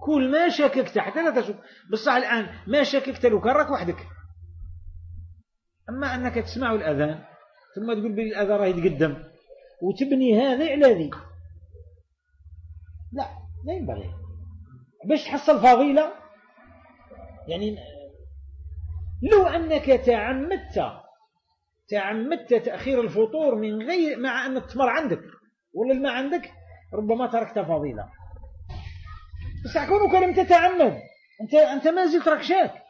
كل ما شككت حتى لا تشك. بصح الآن ما شككت لو كرك وحدك. أما أنك تسمع الأذان ثم تقول بلي الأذان راه يتقدم وتبني هذا على ذي. لا لا ينبغي. باش تحصل فضيلة يعني لو أنك تعمدت تعمدت تأخير الفطور من غير مع أن التمر عندك. ولا الماء عندك؟ ربما تركت فضيلة. بس كونك لم تتعمد أنت, أنت ما زلت ركشاك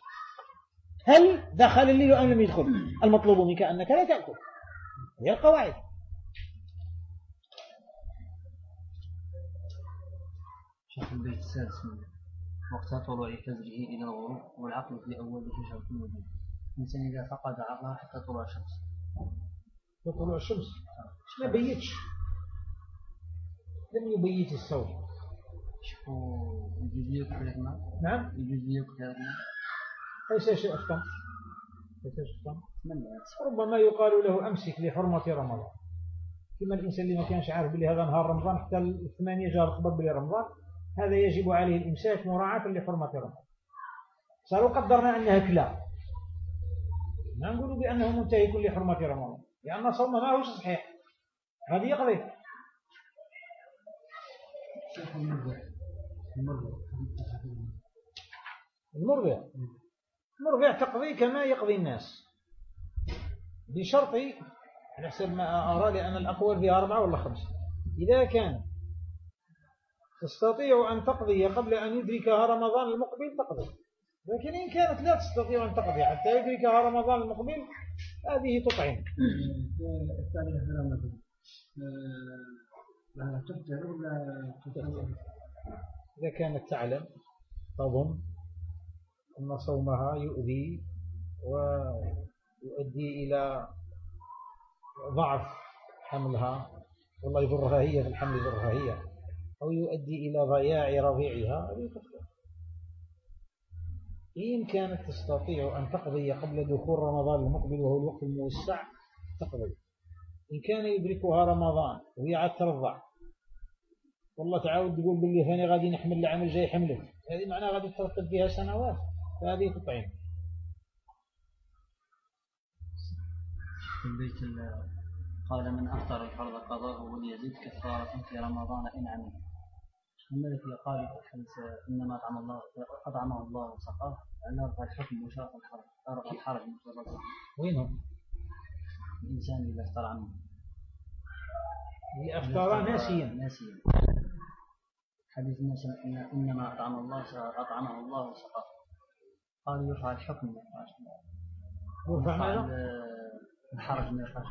هل دخل الليل أم لم يدخل؟ المطلوب منك أنك لا تأكل. هي القواعد. شيخ البيت السادس. منه وقت طلوع فجره إلى الغروب والعقل في أول شجرة الوجود الإنسان إذا فقد عقله حتى طلوع الشمس. طلوع الشمس. ما بيتش. لم يبيت الصوت. يأكل الماء نعم. يأكل الماء ليس شيء أفضل. ليس شيء ربما يقال له أمسك لحرمة رمضان. كما الإنسان اللي ما كانش عارف بلي هذا نهار رمضان حتى الثمانية جار قبل بلي رمضان هذا يجب عليه الإمساك مراعاة لحرمة رمضان. صاروا قدرنا أنها كلا ما نقولوا بأنه منتهك لحرمة رمضان. لأن صوم ما هو صحيح. هذه قضية المرضع المرضع تقضي كما يقضي الناس. بشرط على حسب ما أرى لأن الأقوال فيها أربعة ولا خمسة. إذا كان تستطيع أن تقضي قبل أن يدركها رمضان المقبل تقضي. لكن إن كانت لا تستطيع أن تقضي حتى يدركها رمضان المقبل هذه تطعم. إذا كانت تعلم تظن أن صومها يؤذي ويؤدي إلى ضعف حملها والله يضرها هي في الحمل يضرها هي أو يؤدي إلى ضياع رضيعها إن كانت تستطيع أن تقضي قبل دخول رمضان المقبل وهو الوقت الموسع تقضي. إن كان يدركها رمضان وهي عاد ترضع. والله تعاود تقول باللي ثاني غادي نحمل العام الجاي حملك هذه معناها غادي ترتب فيها سنوات. فهذه تطعم في البيت قال من أفطر الفرض قضاءه وليزيد كفارة في رمضان إن عمل. الملكي قال إنما أطعم الله أطعمه الله وسقاه. رفع الحكم وشرف الحرج رفع الحرج وينهم؟ الإنسان إذا افطر عنه. أفطر ناسيا. ناسيا. حديث الناس إنما أطعم الله أطعمه الله وسقاه قال يرفع الحكم. يرفع ماذا؟ الحرج من الحرج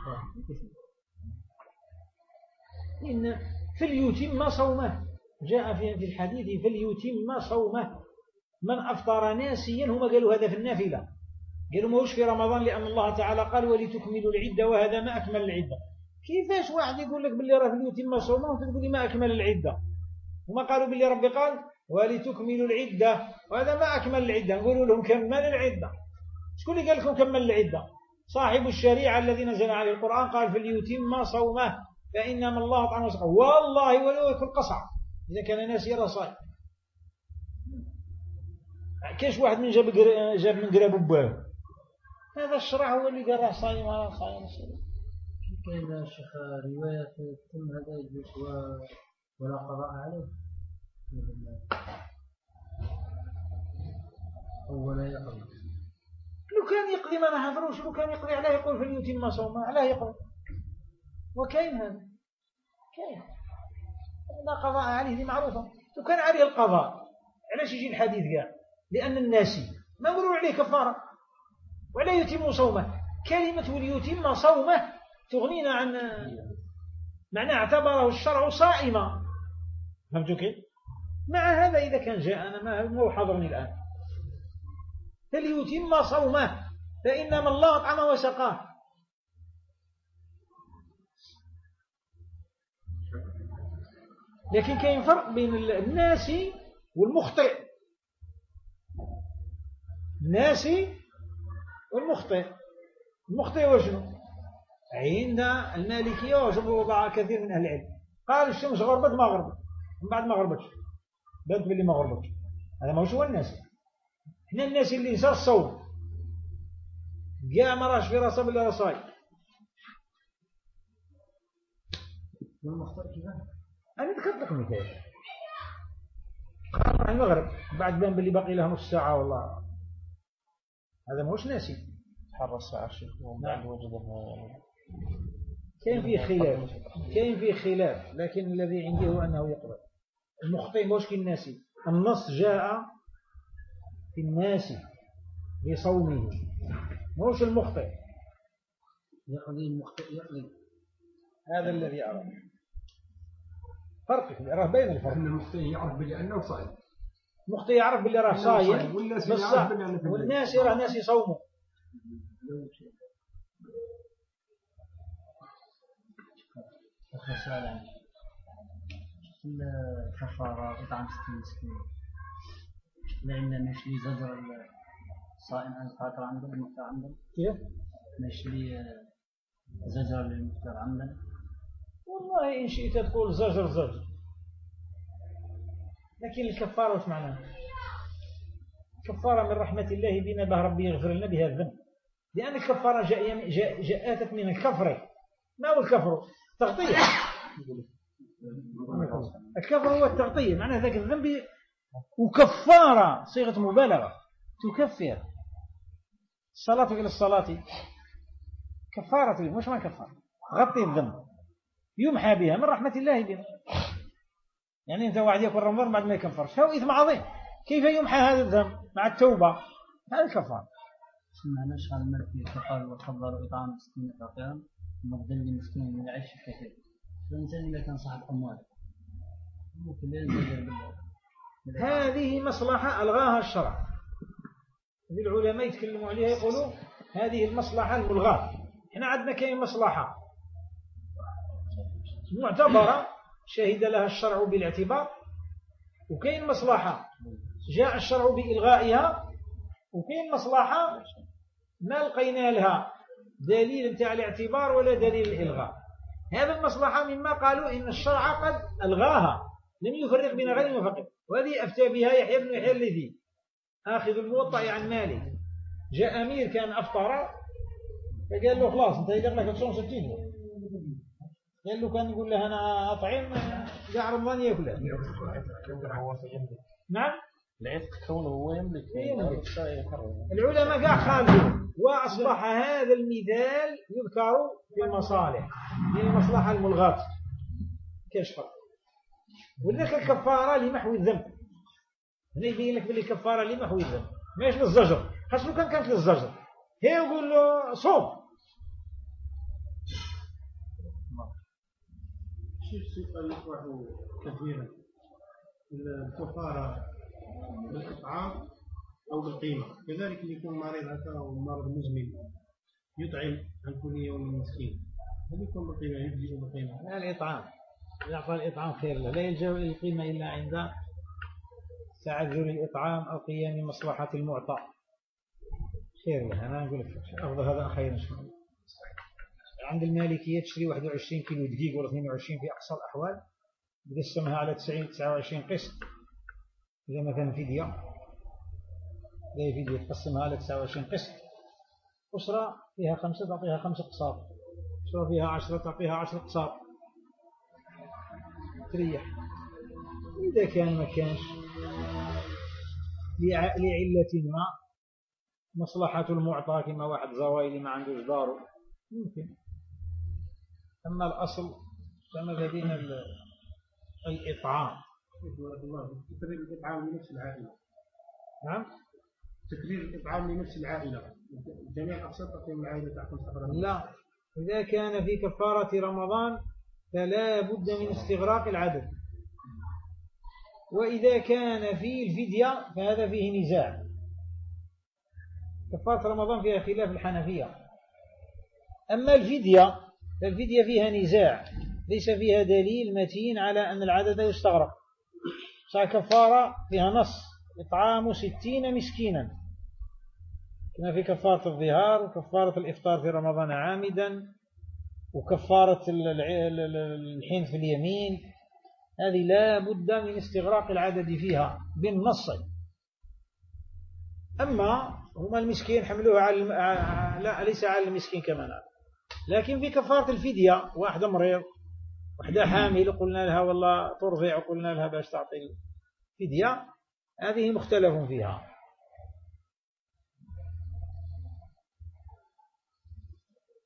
إن فليتم صومه. جاء في الحديث فليتم صومه. من أفطر ناسيا هم قالوا هذا في النافلة. قالوا ما هوش في رمضان؟ لأن الله تعالى قال ولتكملوا العدة وهذا ما أكمل العدة. كيفاش واحد يقول لك باللي راه فليتم صومه وانت تقول لي ما أكمل العدة؟ وما قالوا باللي ربي قال ولتكملوا العدة وهذا ما أكمل العدة. نقولوا لهم كمل العدة. شكون اللي قال لكم كمل العدة؟ صاحب الشريعة الذي نزل عليه القرآن قال فليتم صومه فإنما الله طعم وسقه. والله ولو يكون قصع إذا كان ناس يرى صائم كيش واحد من جاب جاب من قراب بواه هذا الشرع هو اللي قال صايم على صايم كاين يا شيخ رواية تم هذا يجلس ولا قضاء عليه؟ أو ولا يقضي لو كان يقضي ما نهضروش لو كان يقضي عليه يقول فليتم صومه علاه يقضي وكاين هذا. كاين. لا قضاء عليه دي معروفة. لو كان عليه القضاء علاش يجي الحديث قال لأن الناسي ما نقولوا عليه كفارة. ولا يتم صومه. كلمة وليتم صومه تغنينا عن معنى اعتبره الشرع صائما. فهمتوا كيف؟ مع هذا إذا كان جاءنا ما هو حضرني الآن. فليتم صومه فإنما الله أطعمه وسقاه. لكن كاين فرق بين الناسي والمخطئ. الناسي والمخطئ. المخطئ وشنو عند المالكية وضع كثير من أهل العلم. قال الشمس غربت ما غربت. من بعد ما غربتش. بنت باللي ما غربتش. هذا ما هو الناس. إحنا الناس اللي صار الصوم جاء ما راش في راسه باللي والمخطئ كيف أنا ذكرت لكم مثال. قال المغرب بعد بان باللي باقي له نص ساعة والله. هذا ماهوش ناسي. حر الساعة الشيخ وبعد وجد كاين فيه خلاف. كاين فيه خلاف لكن الذي عندي هو أنه يقرأ. المخطئ ماهوش كالناسي النص جاء في الناس بصومه. ماهوش المخطئ. يقضي المخطئ يقضي. هذا الذي أرى. فرق راه بين الفرق. أن المخطئ يعرف بأنه صائم. المخطئ يعرف باللي راه صايم والناس راه ناس يصوموا. آخر سؤال عندي الكفارة إطعام ستين مسكين لأن ماشي زجر الصائم عن الفاطر عمدا المفطر عمدا كيف؟ ماشي زجر للمفطر عمدا والله إن شئت تقول زجر زجر. لكن الكفارة وش معناها؟ كفارة من رحمة الله بنا به ربي يغفر لنا بها الذنب. لأن الكفارة جاء جاء جاءتك من الكفر. ما هو الكفر؟ تغطية. الكفر هو التغطية. معناه ذاك الذنب وكفارة صيغة مبالغة. تكفر. الصلاة إلى الصلاة. كفارة. مش ما كفارة. غطي الذنب. يمحى بها من رحمة الله بنا. يعني أنت واحد يكون رمضان بعد ما يكفرش هو إثم عظيم؟ كيف يمحى هذا الذنب؟ مع التوبة. هذا الكفار. سمعنا شهر الملكي فقال وفضل إطعام ستين فقيرا مفضل لمسكين من العيش الكثير. فالإنسان إذا كان صاحب أموال. هذه مصلحة ألغاها الشرع. العلماء يتكلموا عليها يقولوا هذه المصلحة الملغاة. إحنا عندنا كاين مصلحة. معتبرة. شهد لها الشرع بالاعتبار وكاين مصلحة. جاء الشرع بإلغائها وكاين مصلحة ما لقينا لها دليل نتاع الاعتبار ولا دليل الإلغاء. هذا المصلحة مما قالوا إن الشرع قد ألغاها. لم يفرق بين غير المفقد وهذه أفتى بها يحيى بن يحيى الذي آخذ الموطأ عن مالك. جاء أمير كان أفطر فقال له خلاص أنت يقول لك تصوم ستين؟ قال له كان يقول له أنا أطعم جاء رمضان يأكله نعم؟ العتق كونه هو يملك. يملك. العلماء قاع خالفوا وأصبح هذا المثال يذكر في المصالح من المصلحة الملغاة. كاش فرق وذلك الكفارة لمحو الذنب. هنا يبين لك باللي الكفارة لمحو الذنب. ماش للزجر خاصة كان كانت للزجر. هي يقول له صوم. شيء سؤال يطرح كثيرا؟ الكفارة بالإطعام أو بالقيمة. كذلك يكون مريض هكذا أو مرض مزمن يطعم عن كل يوم مسكين؟ هل يكون بالقيمة؟ يجزي بالقيمة. لا الإطعام. يعطى الإطعام خير له. لا يلجأ إلى القيمة إلا عند تعذر الإطعام أو قيام مصلحة المعطى. خير له. أنا أقول لك أفضل هذا خير إن شاء الله. عند المالكية تشري 21 كيلو دقيق ولا 22 في أقصى الأحوال تقسمها على 90 29 قسط. إذا مثلا فدية إذا فدية تقسمها على 29 قسط. أسرة فيها خمسة تعطيها خمسة قصاب. أسرة فيها عشرة تعطيها عشرة قصاب. تريح. إذا كان ما كانش. لعلة ما. مصلحة المعطى كما واحد زوايلي ما عندوش داره ممكن. أما الأصل فما بين الإطعام. تكرير الإطعام لنفس العائلة. نعم. تكرير الإطعام لنفس العائلة. جميع الأقساط تقيم العائلة سفرا لا. إذا كان في كفارة رمضان فلا بد من استغراق العدد. وإذا كان في الفدية فهذا فيه نزاع. كفارة رمضان فيها خلاف الحنفية. أما الفدية فالفدية فيها نزاع ليس فيها دليل متين على أن العدد يستغرق. كفارة فيها نص إطعام ستين مسكينا. كما في كفارة الظهار وكفارة الإفطار في رمضان عامدا وكفارة الحين في اليمين. هذه لا بد من استغراق العدد فيها بالنص. أما هما المسكين حملوها على لا ليس على المسكين كمان لكن في كفارة الفدية واحدة مريض واحدة حامل قلنا لها والله ترضع وقلنا لها باش تعطي الفدية. هذه مختلف فيها.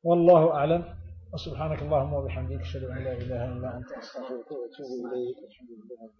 والله أعلم. وسبحانك اللهم وبحمدك أشهد أن لا إله إلا أنت أستغفرك وأتوب إليك. الحمد لله